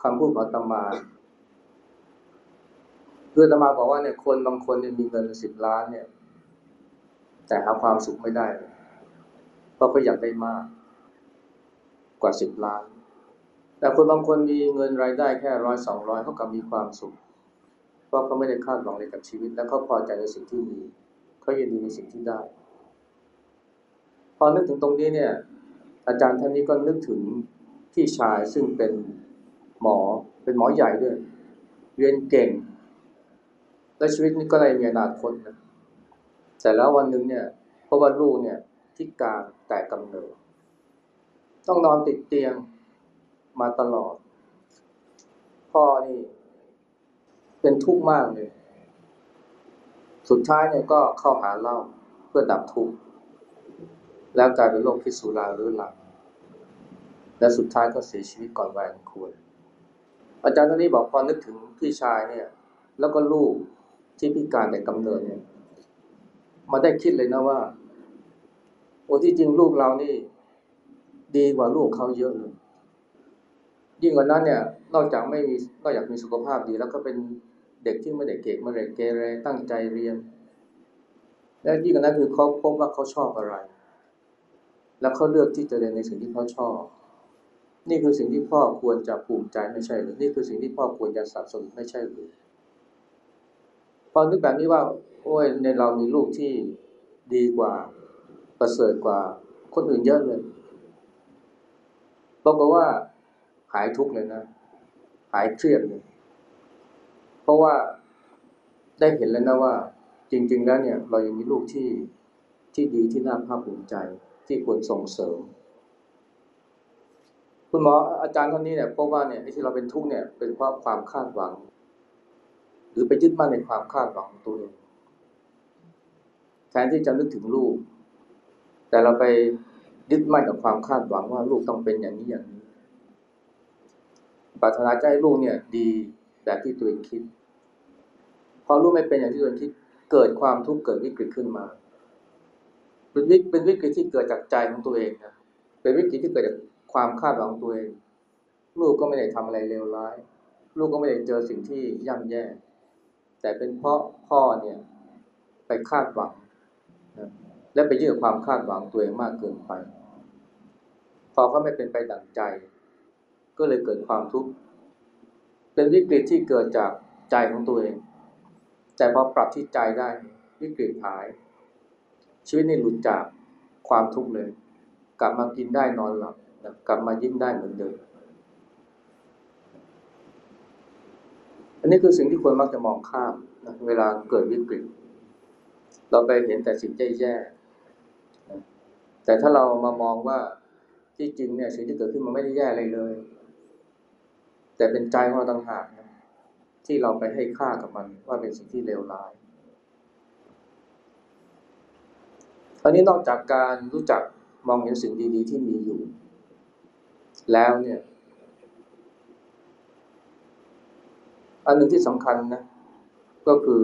คำพูดของตมาคืออตมาบอกว่าเนี่ยคนบางคนเนี่ยมีเงินสิบล้านเนี่ย แต่หาความสุขไม่ได้ เพราะเขาอยากได้มาก กว่าสิบล้าน แต่คนบางคนมีเงินรายได้แค่ร้อยสองร้อยเขากลับมีความสุข เพราะเขาไม่ได้คาดหวังอะไรกับชีวิต และเขาพอใจในสิ่งที่มีเขายินดีในสิ่งที่ได้ พอนึกถึงตรงนี้เนี่ย อาจารย์ท่านนี้ก็นึกถึงพี่ชายซึ่งเป็นหมอเป็นหมอใหญ่ด้วย เรียนเก่ง และชีวิตนี้ก็เลยมีอนาคตนะ แต่แล้ววันหนึ่งเนี่ยเพราะว่าลูกเนี่ยพิการแต่กำเนิด ต้องนอนติดเตียงมาตลอด พ่อนี่เป็นทุกข์มากเลย สุดท้ายเนี่ยก็เข้าหาเหล้าเพื่อดับทุกข์แล้วกลายเป็นโรคพิษสุราเรื้อรังและสุดท้ายก็เสียชีวิตก่อนวัยอันควร อาจารย์ท่านนี้บอกพอนึกถึงพี่ชายเนี่ย แล้วก็ลูกที่พิการแต่กำเนิดเนี่ย มาได้คิดเลยนะว่า โอ้ที่จริงลูกเรานี่ ดีกว่าลูกเขาเยอะเลย ยิ่งกว่านั้นเนี่ย นอกจากไม่มีนอกจากมีสุขภาพดี แล้วก็เป็นเด็กที่ไม่ได้เก่งไม่ได้เกเรตั้งใจเรียน และยิ่งกว่านั้นคือเขาพบว่าเขาชอบอะไร แล้วเขาเลือกที่จะเรียนในสิ่งที่เขาชอบ นี่คือสิ่งที่พ่อควรจะภูมิใจไม่ใช่หรือ นี่คือสิ่งที่พ่อควรจะสนับสนุนไม่ใช่หรือพอนึกแบบนี้ว่า โอ้ยในเรามีลูกที่ดีกว่าประเสริฐกว่าคนอื่นเยอะเลยปรากฏว่าหายทุกข์เลยนะหายเครียดเลยเพราะว่าได้เห็นแล้วนะว่า จริง ๆ แล้วเนี่ย เรายังมีลูกที่ที่ดีที่น่าภาคภูมิใจที่ควรส่งเสริม คุณหมออาจารย์ท่านนี้เนี่ยพบว่าเนี่ยไอ้ที่เราเป็นทุกข์เนี่ยเป็นเพราะความคาดหวัง หรือไปยึดมั่นในความคาดหวังของตัวเอง นที่จะนึกถึงลูก แต่เราไปยึดมั่นกับความคาดหวังว่าลูกต้องเป็นอย่างนี้อย่างนี้ปรารถนาจะให้ลูกเนี่ย ดีแบบที่ตัวเองคิด พอลูกไม่เป็นอย่างที่ตัวเองคิด เกิดความทุกข์เกิดวิกฤตขึ้นมา เป็นวิกเป็นวิกฤตที่เกิดจากใจของตัวเองนะเป็นวิกฤตที่เกิดจากความคาดหวังของตัวเอง ลูกก็ไม่ได้ทำอะไรเลวร้าย ลูกก็ไม่ได้เจอสิ่งที่ย่ำแย่ แต่เป็นเพราะพ่อเนี่ย ไปคาดหวัง และไปยึดความคาดหวังตัวเองมากเกินไป พอเขาไม่เป็นไปดั่งใจ ก็เลยเกิดความทุกข์เป็นวิกฤตที่เกิดจากใจของตัวเอง แต่พอปรับที่ใจได้วิกฤตหาย ชีวิตนี่หลุดจากความทุกข์เลย กลับมากินได้นอนหลับนะกลับมายิ้มได้เหมือนเดิมอันนี้คือสิ่งที่คนมักจะมองข้ามนะเวลาเกิดวิกฤต เราไปเห็นแต่สิ่งแย่ๆแต่ถ้าเรามามองว่าที่จริงเนี่ยสิ่งที่เกิดขึ้นมันไม่ได้แย่อะไรเลย แต่เป็นใจของเราต่างหากนะที่เราไปให้ค่ากับมันว่าเป็นสิ่งที่เลวร้ายอันนี้นอกจากการรู้จักมองเห็นสิ่งดีๆที่มีอยู่ แล้วเนี่ย อันหนึ่งที่สำคัญนะ ก็คือ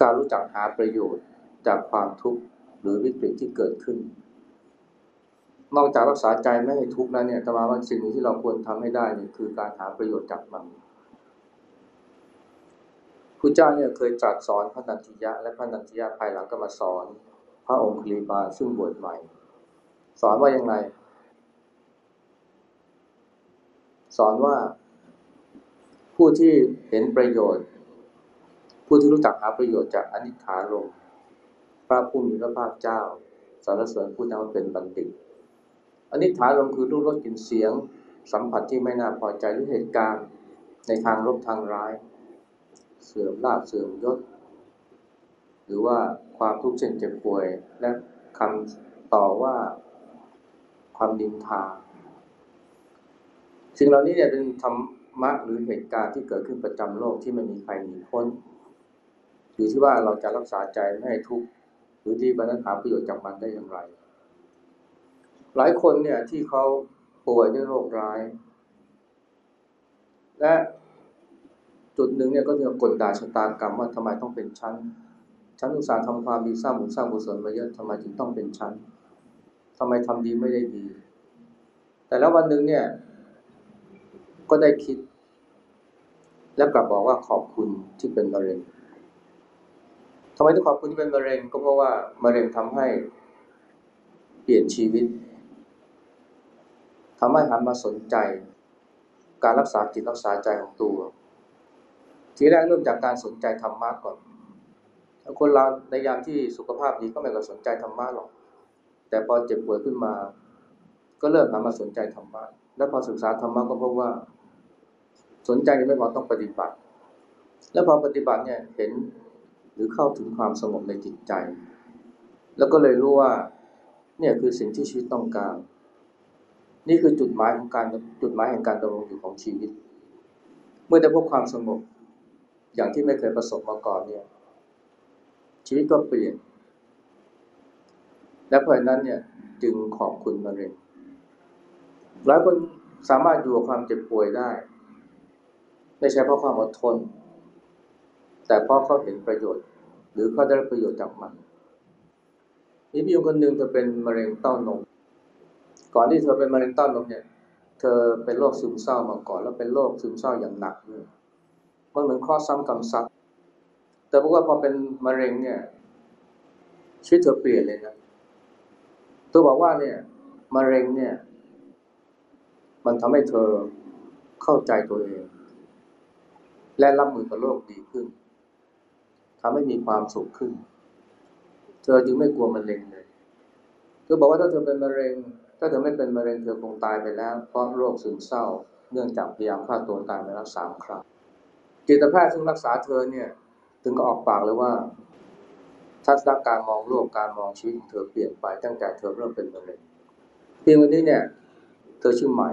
การรู้จักหาประโยชน์จากความทุกข์หรือวิกฤตที่เกิดขึ้น นอกจากรักษาใจไม่ให้ทุกข์แล้วเนี่ยแต่ว่าสิ่งหนึ่งที่เราควรทำให้ได้เนี่ยคือการหาประโยชน์จากมันพระเจ้าเนี่ยเคยตรัสสอนพระนันทิยะ และพระนันทิยะภายหลังก็มาสอน พระองค์คลีบาซึ่งบวชใหม่ สอนว่ายังไง สอนว่าผู้ที่เห็นประโยชน์ ผู้ที่รู้จักหาประโยชน์จากอนิถารมพระผู้มีพระภาคเจ้าสารเสริญผู้นั้นว่าเป็นบัณฑิตอนิถารมคือรูปรสกลิ่นเสียง สัมผัสที่ไม่น่าพอใจหรือเหตุการณ์ในทางลบทางร้าย เสื่อมลาภเสื่อมยศ หรือว่าความทุกข์เช่นเจ็บป่วย และคำต่อว่าความดินทาสิ่งเหล่านี้เนี่ยเป็นธรรมะหรือเหตุการณ์ที่เกิดขึ้นประจำโลกที่ไม่มีใครหนีพ้น อยู่ที่ว่าเราจะรักษาใจไม่ให้ทุกข์หรือดีกว่านั้นหาประโยชน์จากมันได้อย่างไร หลายคนเนี่ยที่เขาป่วยด้วยโรคร้าย และจุดหนึ่งเนี่ยก็คือกลด่าชะตากรรมว่าทำไมต้องเป็นชั้นฉันอุตสาห์ทำความดีสร้างบุญสร้างกุศลมาเยอะทำไมถึงต้องเป็นชั้นทำไมทำดีไม่ได้ดี แต่แล้ววันหนึ่งเนี่ย ก็ได้คิด แล้วกลับบอกว่าขอบคุณที่เป็นมะเร็ง ทำไมต้องขอบคุณที่เป็นมะเร็ง ก็เพราะว่ามะเร็งทำให้เปลี่ยนชีวิตทำให้หันมาสนใจ การรักษาจิตรักษาใจของตัว ทีแรกเริ่มจากการสนใจธรรมะก่อน คนเราในยามที่สุขภาพดีก็ไม่ก็สนใจธรรมะหรอก แต่พอเจ็บป่วยขึ้นมา ก็เริ่มหันมาสนใจธรรมะ แล้วพอศึกษาธรรมะก็พบว่า สนใจไม่พอต้องปฏิบัติ แล้วพอปฏิบัติเนี่ยเห็น รือเข้าถึงความสงบในจิตใจ แล้วก็เลยรู้ว่าเนี่ยคือสิ่งที่ชีวิตต้องการ นี่คือจุดหมายของการจุดหมายแห่งการดำรงอยู่ของชีวิต เมื่อได้พบความสงบอย่างที่ไม่เคยประสบมาก่อนเนี่ย ชีวิตก็เปลี่ยน และเพราะนั้นเนี่ยจึงขอบคุณมะเร็งหลายคนสามารถอยู่กับความเจ็บป่วยได้ ไม่ใช่เพราะความอดทน แต่เพราะเขาเห็นประโยชน์ หรือเขาได้รับประโยชน์จากมันมีพี่คนหนึ่งเธอเป็นมะเร็งเต้านม ก่อนที่เธอเป็นมะเร็งเต้านมเนี่ย เธอเป็นโรคซึมเศร้ามาก่อน แล้วเป็นโรคซึมเศร้าอย่างหนักเลยมันเหมือนข้อซ้ำกรรมซัดแต่พราะว่าพอเป็นมะเร็งเนี่ยชีวิตเธอเปลี่ยนเลยนะเธอบอกว่าเนี่ยมะเร็งเนี่ย มันทำให้เธอเข้าใจตัวเอง และรับมือกับโลกดีขึ้น ทำให้มีความสุขขึ้น เธอจึงไม่กลัวมะเร็งเลย เธอบอกว่าถ้าเธอเป็นมะเร็ง ถ้าเธอไม่เป็นมะเร็งเธอคงตายไปแล้ว เพราะโรคซึมเศร้า เนื่องจากพยายามฆ่าตัวตายมาแล้วสามครั้ง จิตแพทย์ซึ่งรักษาเธอเนี่ย ถึงก็ออกปากเลยว่า ทัศนคการมองโลกการมองชีวิตของเธอเปลี่ยนไปตั้งแต่เธอเริ่มเป็นมะเร็งเพียงวันนี้เนี่ย เธอชื่อใหม่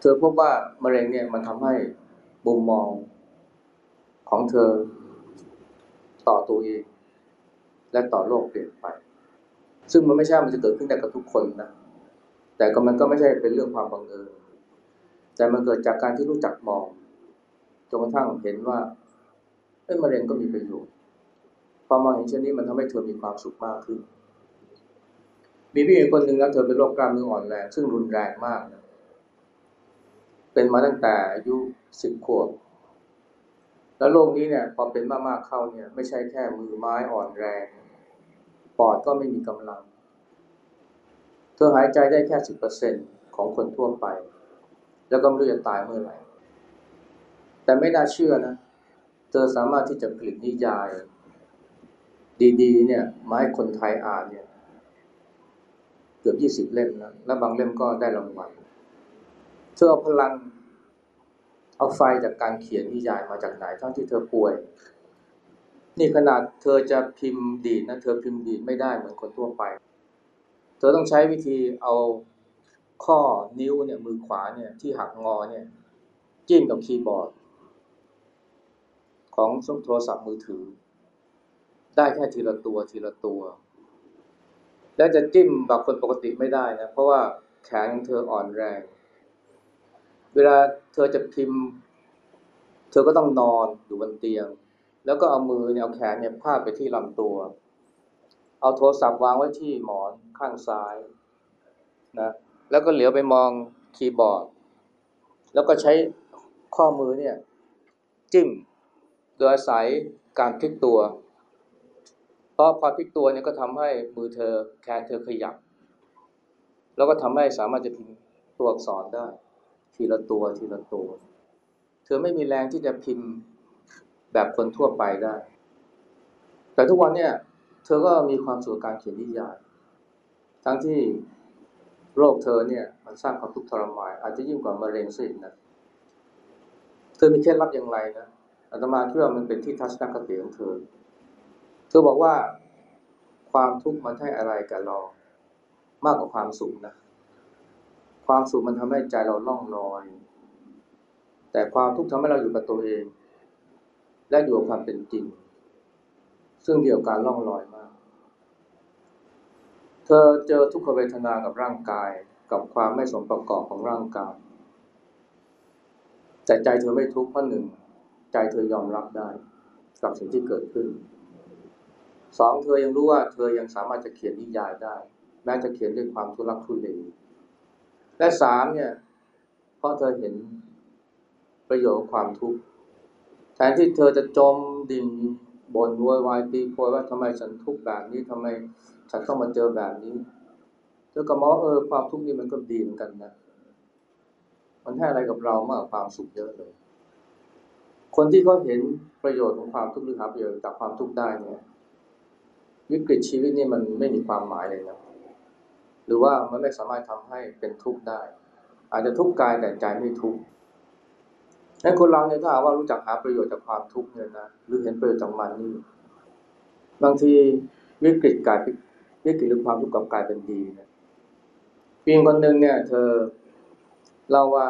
เธอพบว่ามะเร็งเนี่ยมันทำให้มุมมองของเธอ ต่อตัวเอง และต่อโลกเปลี่ยนไป ซึ่งมันไม่ใช่มันจะเกิดขึ้นได้กับทุกคนนะ แต่ก็มันก็ไม่ใช่เป็นเรื่องความบังเอิญ แต่มันเกิดจากการที่รู้จักมอง จนกระทั่งเห็นว่าเอ้ยมะเร็งก็มีประโยชน์พอมองเห็นเช่นนี้มันทำให้เธอมีความสุขมากขึ้น มีพี่หญิงคนหนึ่งนะเธอเป็นโรคกล้ามเนื้ออ่อนแรงซึ่งรุนแรงมากนะเป็นมาตั้งแต่อายุสิบขวบ แล้วโรคนี้เนี่ยพอเป็นมากๆเข้าเนี่ย ไม่ใช่แค่มือไม้อ่อนแรง ปอดก็ไม่มีกำลัง เธอหายใจได้แค่สิบเปอร์เซ็นของคนทั่วไป แล้วก็ไม่รู้จะตายเมื่อไหร่ แต่ไม่น่าเชื่อนะ เธอสามารถที่จะผลิตนิยาย ดีๆ เนี่ยมาให้คนไทยอ่านเนี่ย เกือบยี่สิบเล่มนะและบางเล่มก็ได้รางวัลเธอเอาพลัง เอาไฟจากการเขียนนิยายมาจากไหนทั้งที่เธอป่วย นี่ขนาดเธอจะพิมพ์ดีดนะเธอพิมพ์ดีดไม่ได้เหมือนคนทั่วไป เธอต้องใช้วิธีเอาข้อนิ้วเนี่ยมือขวาเนี่ยที่หักงอเนี่ยจิ้มกับคีย์บอร์ด ของโทรศัพท์มือถือ ได้แค่ทีละตัวทีละตัว และจะจิ้มแบบคนปกติไม่ได้นะเพราะว่าแขนของเธออ่อนแรง เวลาเธอจะพิมพ์ เธอก็ต้องนอนอยู่บนเตียง แล้วก็เอามือเนี่ยเอาแขนเนี่ยพาดไปที่ลำตัว เอาโทรศัพท์วางไว้ที่หมอนข้างซ้ายนะแล้วก็เหลียวไปมองคีย์บอร์ด แล้วก็ใช้ข้อมือเนี่ย จิ้มโดยอาศัยการพลิกตัว เพราะพอพลิกตัวเนี่ยก็ทำให้มือเธอแขนเธอขยับ แล้วก็ทำให้สามารถจะพิมพ์ตัวอักษรได้ ทีละตัวทีละตัว เธอไม่มีแรงที่จะพิมพ์แบบคนทั่วไปได้ แต่ทุกวันเนี่ย เธอก็มีความสุขการเขียนนิยาย ทั้งที่โรคเธอเนี่ย มันสร้างความทุกข์ทรมานอาจจะยิ่งกว่ามะเร็งซะอีกนะ เธอมีเคล็ดลับอย่างไรนะอาตมาคิดว่ามันเป็นที่ทัศนคติของเธอ เธอบอกว่าความทุกข์มันให้อะไรกับเรามากกว่าความสุขนะ ความสุขมันทำให้ใจเราล่องลอย แต่ความทุกข์ทำให้เราอยู่กับตัวเอง และอยู่กับความเป็นจริง ซึ่งเดียวกับการล่องลอยมาก เธอเจอทุกขเวทนากับร่างกายกับความไม่สมประกอบของร่างกาย แต่ใจเธอไม่ทุกข์เพราะหนึ่ง ใจเธอยอมรับได้ กับสิ่งที่เกิดขึ้นสองเธอยังรู้ว่าเธอยังสามารถจะเขียนนิยายได้ แม้จะเขียนด้วยความทุรักทุเล และสามเนี่ย เพราะเธอเห็นประโยชน์ของความทุกข์แทนที่เธอจะจมดิ่งบ่นวยวายตีโพยว่าทำไมฉันทุกข์แบบนี้ทำไมฉันต้องมาเจอแบบนี้ เธอก็มองเออความทุกข์นี่มันก็ดีเหมือนกันนะ มันให้อะไรกับเรามากกว่าความสุขเยอะเลย คนที่เขาเห็นประโยชน์ของความทุกข์หรือหาประโยชน์จากความทุกข์ได้เนี่ย วิกฤตชีวิตนี่มันไม่มีความหมายเลยนะ หรือว่ามันไม่สามารถทำให้เป็นทุกข์ได้ อาจจะทุกข์กายแต่ใจไม่ทุกข์นั้นคนเราเนี่ยถ้าหากว่ารู้จักหาประโยชน์จากความทุกข์เนี่ยนะหรือเห็นประโยชน์จากมันนี่บางทีวิกฤตกลายวิกฤตหรือความทุกข์กลับกลายเป็นดีนะปีคนหนึ่งเนี่ย เธอเล่าว่า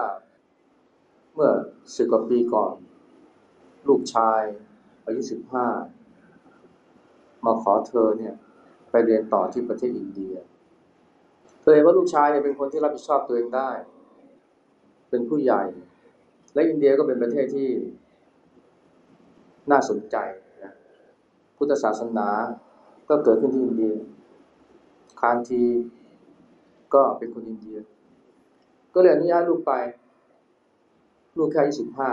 เมื่อสิบกว่าปีก่อน ลูกชายอายุสิบห้ามาขอเธอเนี่ย ไปเรียนต่อที่ประเทศอินเดีย เธอเห็นว่าลูกชายเนี่ยเป็นคนที่รับผิดชอบตัวเองได้ เป็นผู้ใหญ่ และอินเดียก็เป็นประเทศที่น่าสนใจนะพุทธศาสนาก็เกิดขึ้นที่อินเดีย คานทีก็เป็นคนอินเดีย ก็เลยอนุญาตลูกไป ลูกแค่ยี่สิบห้า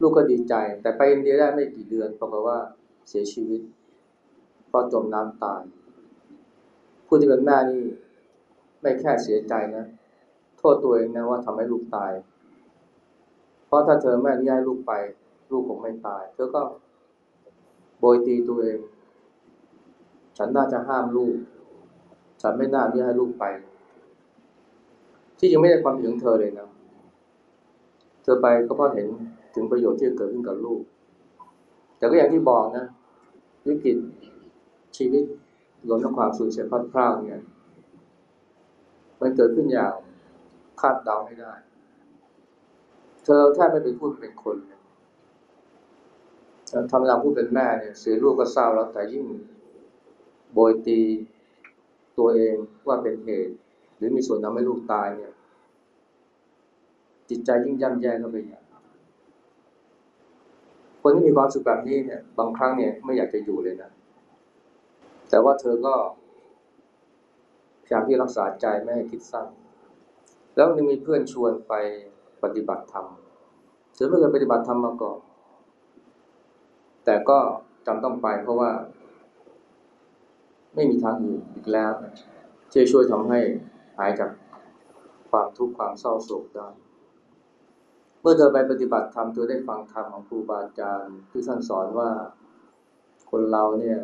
ลูกก็ดีใจ แต่ไปอินเดียได้ไม่กี่เดือนปรากฏว่าเสียชีวิตเพราะจมน้ำตายผู้ที่เป็นแม่นี่ ไม่แค่เสียใจนะ โทษตัวเองนะว่าทำให้ลูกตาย เพราะถ้าเธอไม่อนุญาตลูกไป ลูกคงไม่ตาย เธอก็โบยตีตัวเอง ฉันน่าจะห้ามลูก ฉันไม่น่าที่ให้ลูกไป ที่ยังไม่ได้ความผิดของเธอเลยนะ เธอไปก็เพราะเห็นถึงประโยชน์ที่เกิดขึ้นกับลูก แต่ก็อย่างที่บอกนะ วิกฤตชีวิตรวมทั้งความสูญเสียพลาดพลาดเนี่ย มันเกิดขึ้นอย่างคาดเดาไม่ได้ เธอแทบไม่เป็นพูดเป็นคนเลยธรรมดาพูดเป็นแม่เนี่ยเสียลูกก็เศร้าแล้วแต่ยิ่งโบยตีตัวเองว่าเป็นเหตุ หรือมีส่วนทำให้ลูกตายเนี่ย จิตใจยิ่งย่ำแย่เข้าไปใหญ่คนที่มีความสุขแบบนี้เนี่ย บางครั้งเนี่ยไม่อยากจะอยู่เลยนะ แต่ว่าเธอก็ พยายามที่รักษาใจไม่ให้คิดสั้นแล้วยังมีเพื่อนชวนไปปฏิบัติธรรมเธอไม่เคยปฏิบัติธรรมมาก่อน แต่ก็จำต้องไปเพราะว่า ไม่มีทางอื่นอีกแล้วที่จะช่วยทำให้หายจากความทุกข์ความเศร้าโศกได้ เมื่อเธอไปปฏิบัติธรรมเธอได้ฟังธรรมของครูบาอาจารย์ที่ท่านสอนว่าคนเราเนี่ย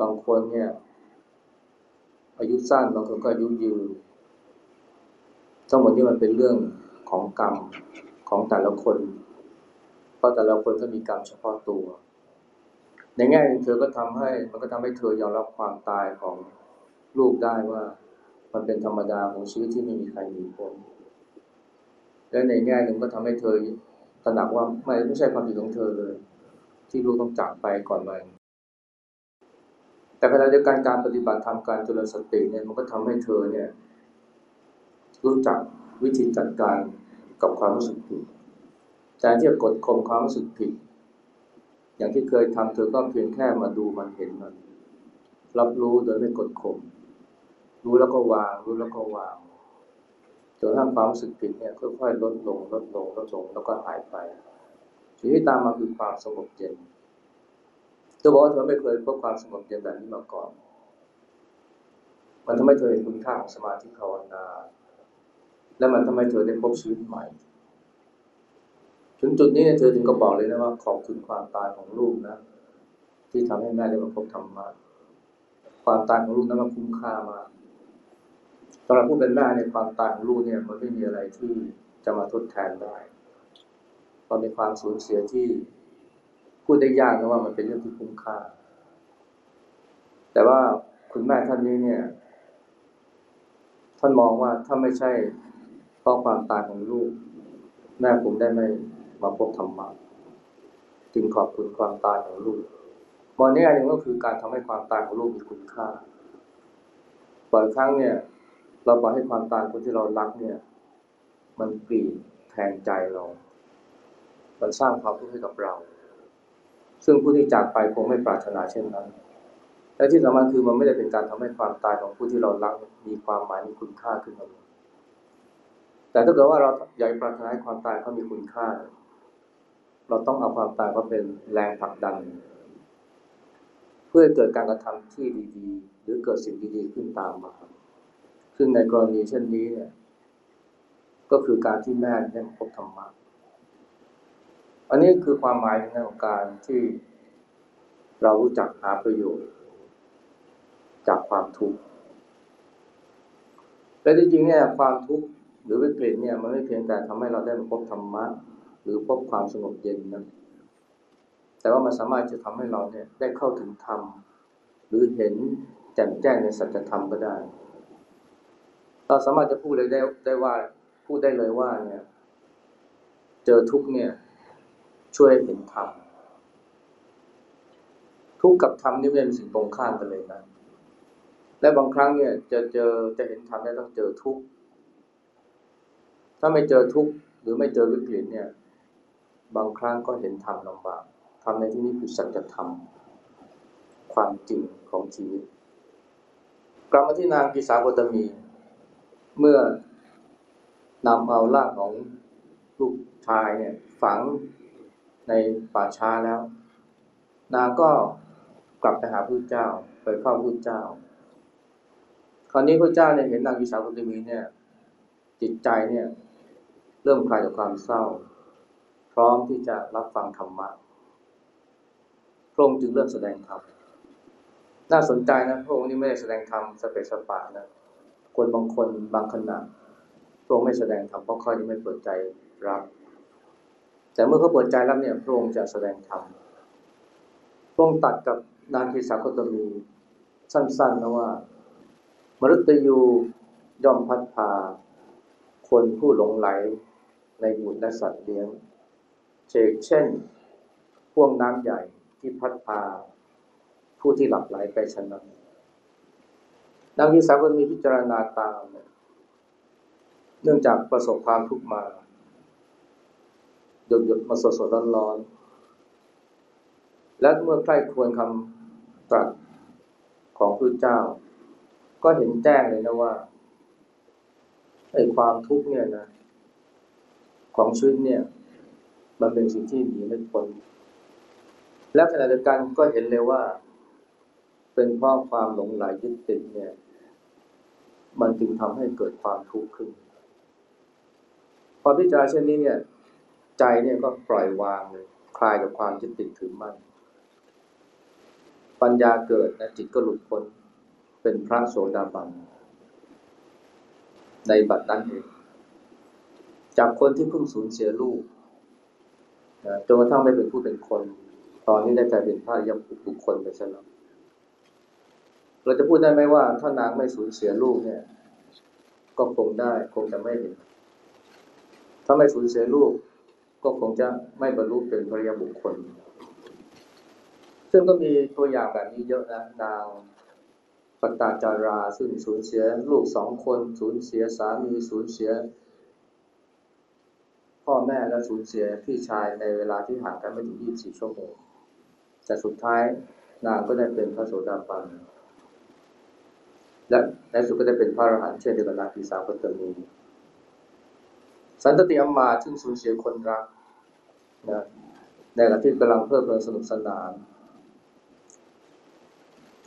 บางคนเนี่ย อายุสั้นบางคนก็อายุยืนทั้งหมดนี้มันเป็นเรื่องของกรรมของแต่ละคน เพราะแต่ละคนก็มีกรรมเฉพาะตัว ในแง่หนึ่งเธอก็ทำให้มันก็ทำให้เธอยอมรับความตายของลูกได้ว่า มันเป็นธรรมดาของชีวิตที่ไม่มีใครหนีพ้นและในแง่หนึ่งก็ทำให้เธอตระหนักว่าไม่ไม่ใช่ความผิดของเธอเลย ที่ลูกต้องจากไปก่อนวัย แต่ขณะเดียวกันการปฏิบัติธรรมการเจริญสติเนี่ยมันก็ทำให้เธอเนี่ยรู้จักวิธีจัดการกับความรู้สึกผิดแทนที่จะกดข่มความรู้สึกผิด อย่างที่เคยทำเธอก็เพียงแค่มาดูมันเห็นมัน รับรู้โดยไม่กดข่มรู้แล้วก็วาง รู้แล้วก็วางจนทั้งความรู้สึกผิดเนี่ยค่อยๆลดลงลดลงลดลงแล้วก็หายไปสิ่งที่ตามมาคือความสงบเย็น เธอบอกว่าเธอไม่เคยพบความสงบเย็นแบบนี้มาก่อน มันทำให้เธอเห็นคุณค่าของสมาธิภาวนา และมันทำให้เธอได้พบชีวิตใหม่ ถึงจุดนี้เนเธอถึงก็บอกเลยนะว่าขอบคุณความตายของลูกนะ ที่ทำให้แม่ได้มาพบธรรมะความตายของลูกนั้นมันคุ้มค่ามากสำหรับผู้เป็นแม่ในความตายของลูกเนี่ยมันไม่มีอะไรที่จะมาทดแทนได้มันเป็นความสูญเสียที่ พูดได้ยากนะว่ามันเป็นเรื่องที่คุ้มค่า แต่ว่าคุณแม่ท่านนี้เนี่ย ท่านมองว่าถ้าไม่ใช่เพราะความตายของลูก แม่ผมได้ไม่มาพบธรรมะจึงขอบคุณความตายของลูกมองนี้อันหนึ่งก็คือการทำให้ความตายของลูกมีคุณค่าบ่อยครั้งเนี่ยเเราปล่อยให้ความตายคนที่เรารักเนี่ย มันกรีดแทงใจเรา มันสร้างความทุกข์ให้กับเรา ซึ่งผู้ที่จากไปคงไม่ปรารถนาเช่นนั้น และที่สำคัญคือมันไม่ได้เป็นการทำให้ความตายของผู้ที่เรารักมีความหมายมีคุณค่าขึ้นมาเลยแต่ถ้าเกิดว่าเราอยากปรารถนาให้ความตายเขามีคุณค่า เราต้องเอาความตายมาเป็นแรงผลักดัน เพื่อเกิดการกระทำที่ดีๆ หรือเกิดสิ่งดีๆขึ้นตามมาซึ่งในกรณีเช่นนี้เนี่ยก็คือการที่แม่ได้พบธรรมะ อันนี้คือความหมายในของการที่เรารู้จักหาประโยชน์ จากความทุกข์แต่จริงๆเนี่ยความทุกข์หรือวิกฤตเนี่ยมันไม่เพียงแต่ทำให้เราได้พบธรรมะ หรือพบความสงบเย็นนะแต่ว่ามันสามารถจะทำให้เราเนี่ยได้เข้าถึงธรรม หรือเห็นแจ่มแจ้งในสัจธรรมก็ได้ เราสามารถจะพูดเลยได้ได้ว่าพูดได้เลยว่าเนี่ย เจอทุกเนี่ย ช่วยเห็นธรรมทุกกับธรรมนี่เป็นสิ่งตรงข้ามกันเลยนะ และบางครั้งเนี่ยจะเจอจะเห็นธรรมได้ต้องเจอทุกข์ถ้าไม่เจอทุกข์หรือไม่เจอวิกฤตเนี่ย บางครั้งก็เห็นธรรมลำบากธรรมในที่นี้คือสัจธรรมความจริงของชีวิตกลับมาที่นางกิสาโกตมี เมื่อนำเอาร่างของลูกชายเนี่ยฝัง ในป่าช้าแล้ว นางก็กลับไปหาพระเจ้า ไปเฝ้าพระเจ้า คราวนี้พระเจ้าเนี่ยเห็นนางกิสาโกตมีเนี่ย จิตใจเนี่ย เริ่มคลายจากความเศร้า พร้อมที่จะรับฟังธรรมะพระองค์จึงเริ่มแสดงธรรมน่าสนใจนะพระองค์นี้ไม่ได้แสดงธรรมสเปสปะนะคนบางคนบางขณะพระองค์ไม่แสดงธรรมเพราะเขายังไม่เปิดใจรับ แต่เมื่อเขาเปิดใจรับเนี่ยพระองค์จะแสดงธรรมพระองค์ตัดกับนางคิสาโคตมีสั้นๆนะว่ามรุตยูย่อมพัดพา คนผู้หลงไหลในบุตรและสัตว์เลี้ยงเช่นเช่นพ่วงน้ำใหญ่ที่พัดพา ผู้ที่หลับไหลไปฉะนั้นนางวิสาคนมีพิจารณาตาม เนื่องจากประสบความทุกข์มา หยดหยดมาสดสดร้อนร้อนและเมื่อใกล้ควรคำตรัสของพระเจ้า ก็เห็นแจ้งเลยนะว่าไอ้ความทุกข์เนี่ยนะ ของชีวิตเนี่ย มันเป็นสิ่งที่หนีไม่พ้นและขณะเดียวกันก็เห็นเลยว่า เป็นเพราะความหลงไหลยึดติดเนี่ย มันจึงทำให้เกิดความทุกข์ขึ้น พอพิจารณาเช่นนี้เนี่ย ใจเนี่ยก็ปล่อยวางเลย คลายจากความยึดติดถือมั่น ปัญญาเกิดนะจิตก็หลุดพ้น เป็นพระโสดาบัน ในบัดนั้นเอง จากคนที่เพิ่งสูญเสียลูกนะจนกระทั่งไม่เป็นผู้เป็นคน ตอนนี้ได้กลายเป็นพระยมบุคคลไปซะแล้วเราจะพูดได้ไหมว่าถ้านางไม่สูญเสียลูกเนี่ย ก็คงได้คงจะไม่เห็น ถ้าไม่สูญเสียลูก ก็คงจะไม่บรรลุเป็นพระยาบุคคล ซึ่งก็มีตัวอย่างแบบนี้เยอะนะนางปตาจาราซึ่งสูญเสียลูกสองคนสูญเสียสามีสูญเสีย พ่อแม่และสูญเสียพี่ชายในเวลาที่ห่างกันไม่ถึง 24 ชั่วโมง แต่สุดท้ายนางก็ได้เป็นพระโสดาบันและในสุดก็ได้เป็นพระอรหันต์เช่นเดียวกับนางพิสาพัตมี สันตติอมมาซึ่งสูญเสียคนรักนะในขณะที่กำลังเพลิดเพลินสนุกสนาน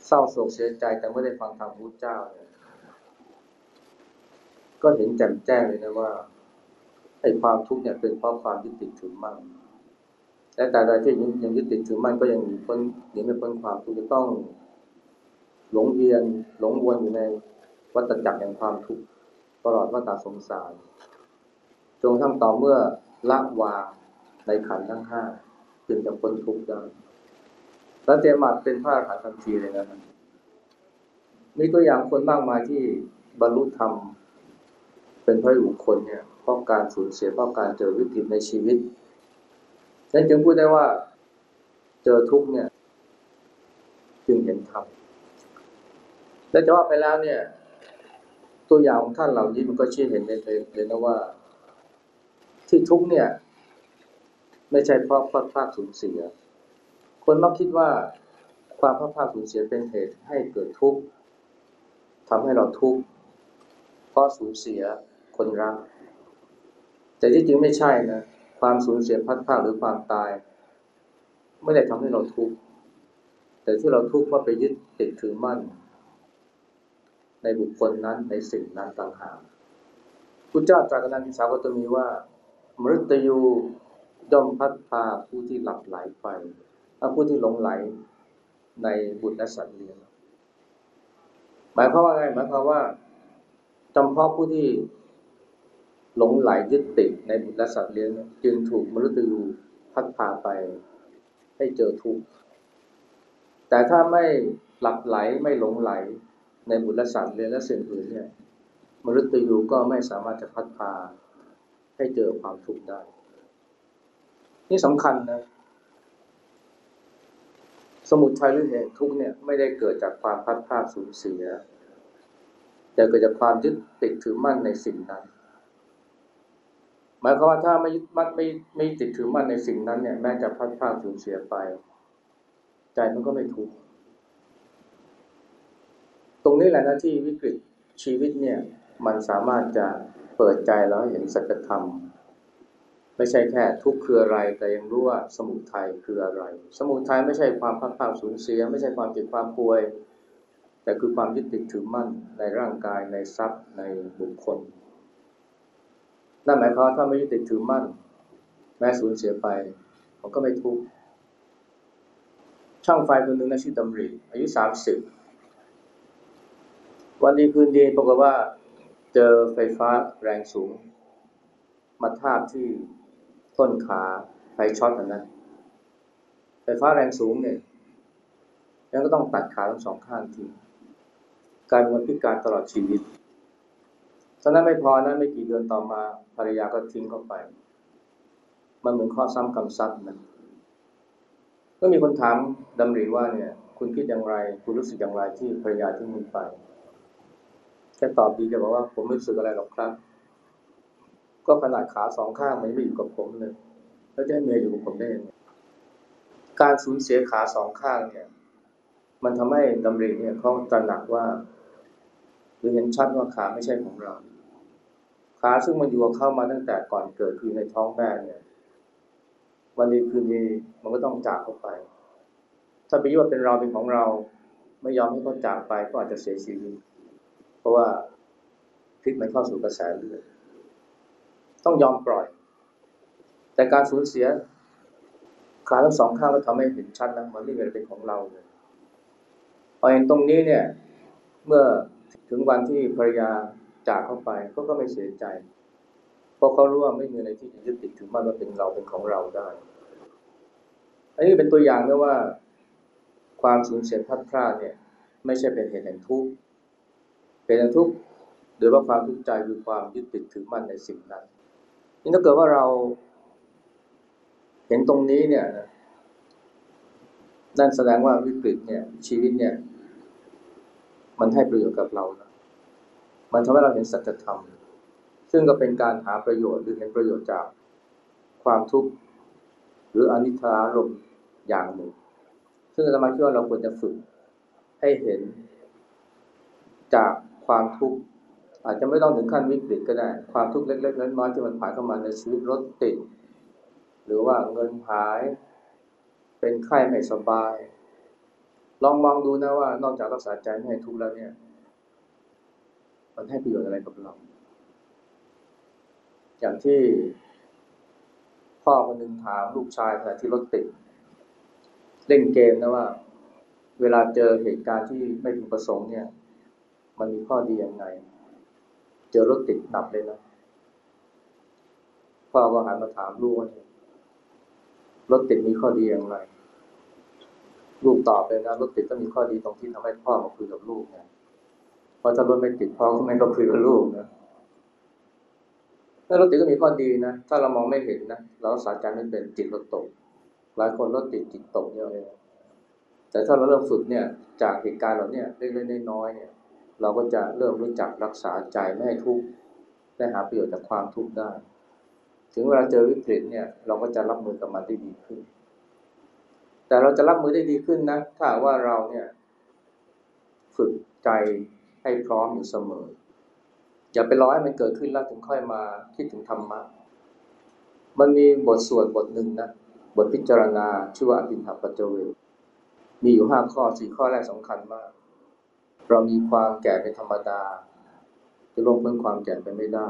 เศร้าโศกเสียใจแต่ไม่ได้ฟังธรรมพระเจ้าเนี่ยก็เห็นแจ่มแจ้งเลยนะว่าไอ้ความทุกข์เนี่ยเป็นเพราะความยึดติดถือมั่นและแต่ใดที่ยังยังยึดติดถือมั่นก็ยังหนีพ้นหนีไม่พ้นความทุกข์จะต้อง หลงเวียนหลงวนอยู่ในวัฏจักรแห่งความทุกข์ตลอดวัฏสงสาร จนทั้งต่อเมื่อละวางในขันทั้งห้าจึงจะพ้นทุกข์ได้พระเจมัดเป็นพระอรหันต์ทันทีเลยนะครับมีตัวอย่างคนมากมายที่บรรลุธรรมเป็นพระบุคคลเนี่ยเพราะการสูญเสียเพราะการเจอวิกฤตในชีวิตฉะนั้นจึงพูดได้ว่าเจอทุกข์เนี่ย จึงเห็นธรรมและจะว่าไปแล้วเนี่ยตตัวอย่างของท่านเหล่านี้มันก็ชี้เห็นเลยเลยนะว่า ที่ทุกเนี่ย ไม่ใช่เพราะพลาดพลาดสูญเสีย คนมักคิดว่าความพลาดพลาดสูญเสียเป็นเหตุให้เกิดทุกข์ทำให้เราทุกข์เพราะสูญเสียคนรัก แต่ที่จริงไม่ใช่นะความสูญเสียพลาดพลาดหรือความตาย ไม่ได้ทำให้เราทุกข์แต่ที่เราทุกข์เพราะไปยึดติดถือมั่น ในบุคคลนั้นในสิ่งนั้นต่างหากพุทธเจ้าตรัสกับนางสาวกตมีว่า มฤตยูย่อมพัดพาผู้ที่หลับไหลไปผู้ที่หลงไหลในบุตรและสัตว์เลี้ยงหมายความว่าไงหมายความว่าจำเพาะผู้ที่หลงไหลยึดติดในบุตรและสัตว์เลี้ยงจึงถูกมฤตยูพัดพาไปให้เจอทุกข์แต่ถ้าไม่หลับไหลไม่หลงไหลในบุตรและสัตว์เลี้ยงและสิ่งอื่นเนี่ยมฤตยูก็ไม่สามารถจะพัดพา ให้เจอความทุกข์ได้ นี่สำคัญนะ สมุทัยหรือเหตุทุกข์เนี่ยไม่ได้เกิดจากความพัดพลาดสูญเสีย แต่เกิดจากความยึดติดถือมั่นในสิ่งนั้นหมายความว่าถ้าไม่ยึดมั่นไม่ไม่ติดถือมั่นในสิ่งนั้นเนี่ยแม้จะพัดพลาดสูญเสียไป ใจมันก็ไม่ทุกข์ตรงนี้แหละนะที่วิกฤตชีวิตเนี่ย มันสามารถจะ เปิดใจแล้วเห็นสัจธรรม ไม่ใช่แค่ทุกข์คืออะไร แต่ยังรู้ว่าสมุทัยคืออะไร สมุทัยไม่ใช่ความพัดพลาสูญเสีย ไม่ใช่ความเจ็บความป่วย แต่คือความยึดติดถือมั่นในร่างกายในทรัพย์ในบุคคลนั่นหมายความถ้าไม่ยึดติดถือมั่นแม้สูญเสียไปมันก็ไม่ทุกข์ช่างไฟคนหนึ่งนะชื่อดำริอายุสามสิบวันดีคืนดีปรากฏว่า เจอไฟฟ้าแรงสูง มาทาบที่ต้นขาไฟช็อตนะไฟฟ้าแรงสูงเนี่ยยังก็ต้องตัดขาทั้งสองข้างทิ้งกลายเป็นคนพิการตลอดชีวิตเท่านั้นไม่พอนะไม่กี่เดือนต่อมาภรรยาก็ทิ้งเข้าไป มันเหมือนข้อซ้ำกำซัดนะก็มีคนถามดำริว่าเนี่ย คุณคิดอย่างไร คุณรู้สึกอย่างไรที่ภรรยาทิ้งคุณไป แค่ตอบดีจะบอกว่าผมไม่รู้สึกอะไรหรอกครับ ก็ขนาดขาสองข้างมันไม่อยู่กับผมเลย แล้วจะให้เมียอยู่กับผมได้ยังไงการสูญเสียขาสองข้างเนี่ย มันทำให้ดำริเนี่ยเขาตระหนักว่าหรือเห็นชัดว่าขาไม่ใช่ของเรา ขาซึ่งมันอยู่กับเข้ามาตั้งแต่ก่อนเกิดคือในท้องแม่เนี่ย วันนี้คืนนี้มันก็ต้องจากเข้าไป ถ้าไปยึดว่าเป็นเราเป็นของเรา ไม่ยอมให้เขาจากไปก็อาจจะเสียชีวิต เพราะว่าพิษมันเข้าสู่กระแสเลือดต้องยอมปล่อย แต่การสูญเสียขาทั้งสองข้างก็ทำให้เห็นชัดนะมันไม่มีอะไรเป็นของเราเลยพอเห็นตรงนี้เนี่ย เมื่อถึงวันที่ภรรยาจากเข้าไปเขาก็ไม่เสียใจ เพราะเขารู้ว่าไม่มีอะไรที่จะยึดติดถึงมันว่าเป็นเราเป็นของเราได้ อันนี้เป็นตัวอย่างนะว่า ความสูญเสียพัดพลาดเนี่ย ไม่ใช่เป็นเหตุแห่งทุกข์ เป็นแห่งทุกข์หรือว่าความทุกข์ใจคือความยึดติดถือมั่นในสิ่งนั้นนี่ถ้าเกิดว่าเราเห็นตรงนี้เนี่ยนั่นแสดงว่าวิกฤตเนี่ย ชีวิตเนี่ย มันให้ประโยชน์กับเรานะมันทำให้เราเห็นสัจธรรม ซึ่งก็เป็นการหาประโยชน์หรือเห็นประโยชน์จากความทุกข์หรืออนิจจารมอย่างหนึ่ง ซึ่งอาตมาคิดว่าเราควรจะฝึกให้เห็นจาก ความทุกข์อาจจะไม่ต้องถึงขั้นวิกฤตก็ได้ ความทุกข์เล็กๆน้อยๆที่มันผ่านเข้ามาในชีวิตรถติด หรือว่าเงินหาย เป็นไข้ไม่สบาย ลองมองดูนะว่านอกจากรักษาใจไม่ให้ทุกข์แล้วเนี่ย มันให้ประโยชน์อะไรกับเรา อย่างที่พ่อคนหนึ่งถามลูกชายขณะที่รถติด เล่นเกมนะว่า เวลาเจอเหตุการณ์ที่ไม่พึงประสงค์เนี่ย มันมีข้อดียังไง เจอรถติดหนับเลยนะพ่อก็หันมาถามลูกว่ารถติดมีข้อดีอย่างไร ลูกตอบเลยนะรถติดก็มีข้อดีตรงที่ทำให้พ่อมาคุยกับลูกนะเพราะถ้ารถไม่ติดพ่อก็ไม่ก็คุยกับลูกนะถ้ารถติดก็มีข้อดีนะ ถ้าเรามองไม่เห็นนะ เราสาใจไม่เป็นจิตรถตก หลายคนรถติดจิตตกเยอะเลยแต่ถ้าเราเริ่มฝึกเนี่ย จากเหตุการณ์เหล่านี้เล็กๆน้อยๆเนี่ย เราก็จะเริ่มรู้จักรักษาใจไม่ให้ทุกข์และหาประโยชน์จากความทุกข์ได้ ถึงเวลาเจอวิกฤตเนี่ยเราก็จะรับมือกับมันได้ดีขึ้น แต่เราจะรับมือได้ดีขึ้นนะถ้าว่าเราเนี่ยฝึกใจให้พร้อมอยู่เสมอ อย่าไปรอให้มันเกิดขึ้นแล้วถึงค่อยมาคิดถึงธรรมะ มันมีบทสวดบทหนึ่งนะบทพิจารณาชื่อว่าอภินหปัจเจเวมีอยู่ห้าข้อสี่ข้อแรกสำคัญมาก เรามีความแก่เป็นธรรมดา จะล่วงพ้นความแก่ไปไม่ได้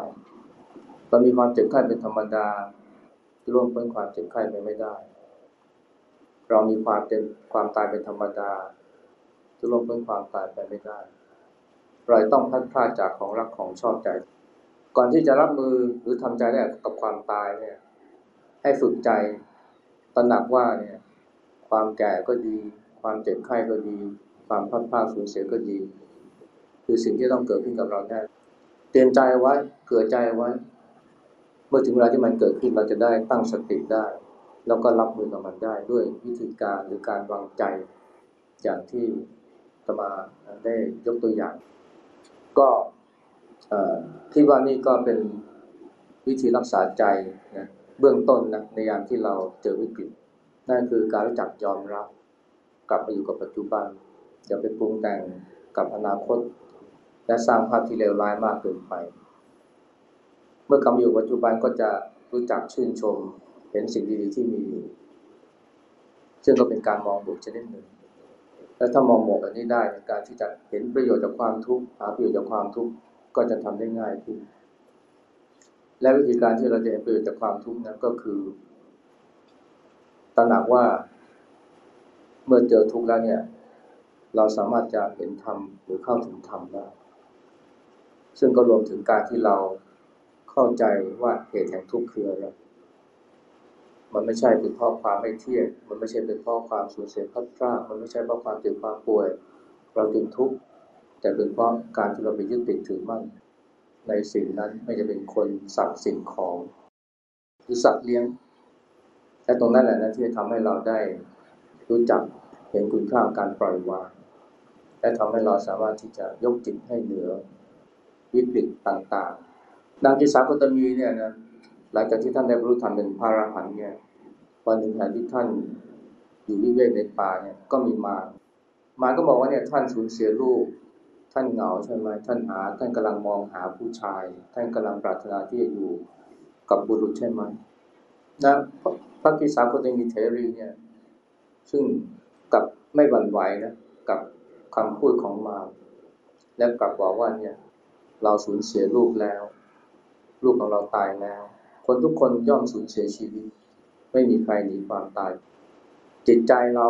เรามีความเจ็บไข้เป็นธรรมดา จะล่วงพ้นความเจ็บไข้ไปไม่ได้ เรามีความเป็นความตายเป็นธรรมดา จะล่วงพ้นความตายไปไม่ได้ เราต้องพัดพรากจากของรักของชอบใจ ก่อนที่จะรับมือหรือทำใจได้กับความตายเนี่ย ให้ฝึกใจตระหนักว่าเนี่ย ความแก่ก็ดี ความเจ็บไข้ก็ดี ความพลาดพลาดสูญเสียก็ดี คือสิ่งที่ต้องเกิดขึ้นกับเราแน่เตรียมใจไว้เกิดใจไว้ เมื่อถึงเวลาที่มันเกิดขึ้นเราจะได้ตั้งสติได้ แล้วก็รับมือกับมันได้ด้วยวิธีการหรือการวางใจอย่างที่ตมาได้ยกตัวอย่าง ก็ที่ว่านี่ก็เป็นวิธีรักษาใจนะเบื้องต้นนะในยามที่เราเจอวิกฤตนั่นคือการรู้จักยอมรับ กลับมาอยู่กับปัจจุบัน อย่าไปปรุงแต่งกับอนาคต และสร้างภาพที่เลวร้ายมากเกินไป เมื่อกลับมอยู่ปัจจุบันก็จะรู้จักชื่นชมเห็นสิ่งดีๆที่มีอยู่ซึ่งก็เป็นการมองบวกชนิดหนึ่ง และถ้ามองบวกแบบนี้ได้ในการที่จะเห็นประโยชน์จากความทุกข์หาประโยชน์จากความทุกข์ก็จะทำได้ง่ายขึ้น และวิธีการที่เราจะเห็นประโยชน์จากความทุกข์นั้นก็คือตระหนักว่า เมื่อเจอทุกข์แล้วเนี่ย เราสามารถจะเห็นธรรมหรือเข้าถึงธรรมได้ซึ่งก็รวมถึงการที่เราเข้าใจว่าเหตุแห่งทุกข์คืออะไร มันไม่ใช่เป็นเพราะความไม่เที่ยง มันไม่ใช่เป็นเพราะความสูญเสียพัดพลาดมันไม่ใช่เพราะความเจ็บความป่วย เราจึงทุกข์ แต่เป็นเพราะการที่เราไปยึดติดถือมั่น ในสิ่งนั้นไม่จะเป็นคนสัตว์สิ่งของหรือสัตว์เลี้ยง และตรงนั้นแหละนะที่จะทำให้เราได้รู้จักเห็นคุณค่าการปล่อยวาง และทำให้เราสามารถที่จะยกจิตให้เหนือวิกฤตต่างๆดังที่สากุตมีเนี่ยนะหลังจากที่ท่านได้บรู้ธรรมเป็นพระอรหันต์เนี่ยวันหนึ่งขณะที่ท่านอยู่วิเวกในป่าเนี่ยก็มีมารมารก็บอกว่าเนี่ยท่านสูญเสียลูก ท่านเหงาใช่ไหมท่านหา ท่านกำลังมองหาผู้ชาย ท่านกำลังปรารถนาที่จะอยู่กับบุรุษใช่ไหมนะพระกิสาโคตมีเทรีเนี่ยซึ่งกับไม่หวั่นไหวนะกับ คำพูดของมารและกลับบอกว่าเนี่ยเราสูญเสียลูกแล้ว ลูกของเราตายแล้ว คนทุกคนย่อมสูญเสียชีวิต ไม่มีใครหนีความตาย จิตใจเรา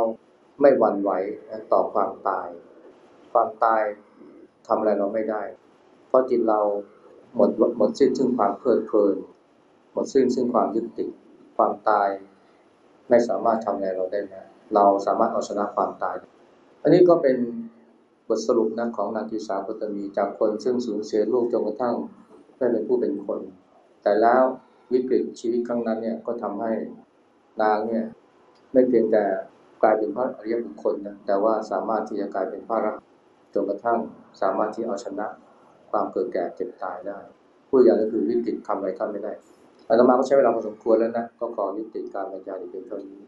ไม่หวั่นไหวต่อความตาย ความตายทำอะไรเราไม่ได้ เพราะจิตเราหมดหมดสิ้นซึ่งความเพลิดเพลิน หมดสิ้นซึ่งความยึดติดความตายไม่สามารถทำอะไรเราได้นะเราสามารถเอาชนะความตาย อันนี้ก็เป็น ทสรุปนะของนางกิสาปตมีจากคนซึ่งสูญเสียลูกจนกระทั่งไม่เป็นผู้เป็นคน แต่แล้ววิกฤตชีวิตครั้งนั้นเนี่ยก็ทำให้นางเนี่ยไม่เพียงแต่กลายเป็นพระอริยบุคคลนะแต่ว่าสามารถที่จะกลายเป็นพระอรหันต์จนกระทั่งสามารถที่เอาชนะความเกิดแก่เจ็บตายได้ผู้อย่างก็คือวิกฤตทำอะไรทำไม่ได้อาตมาก็ใช้เวลาพอสมควรแล้วนะก็ขอยุติการบรรยายในเพียงเท่านี้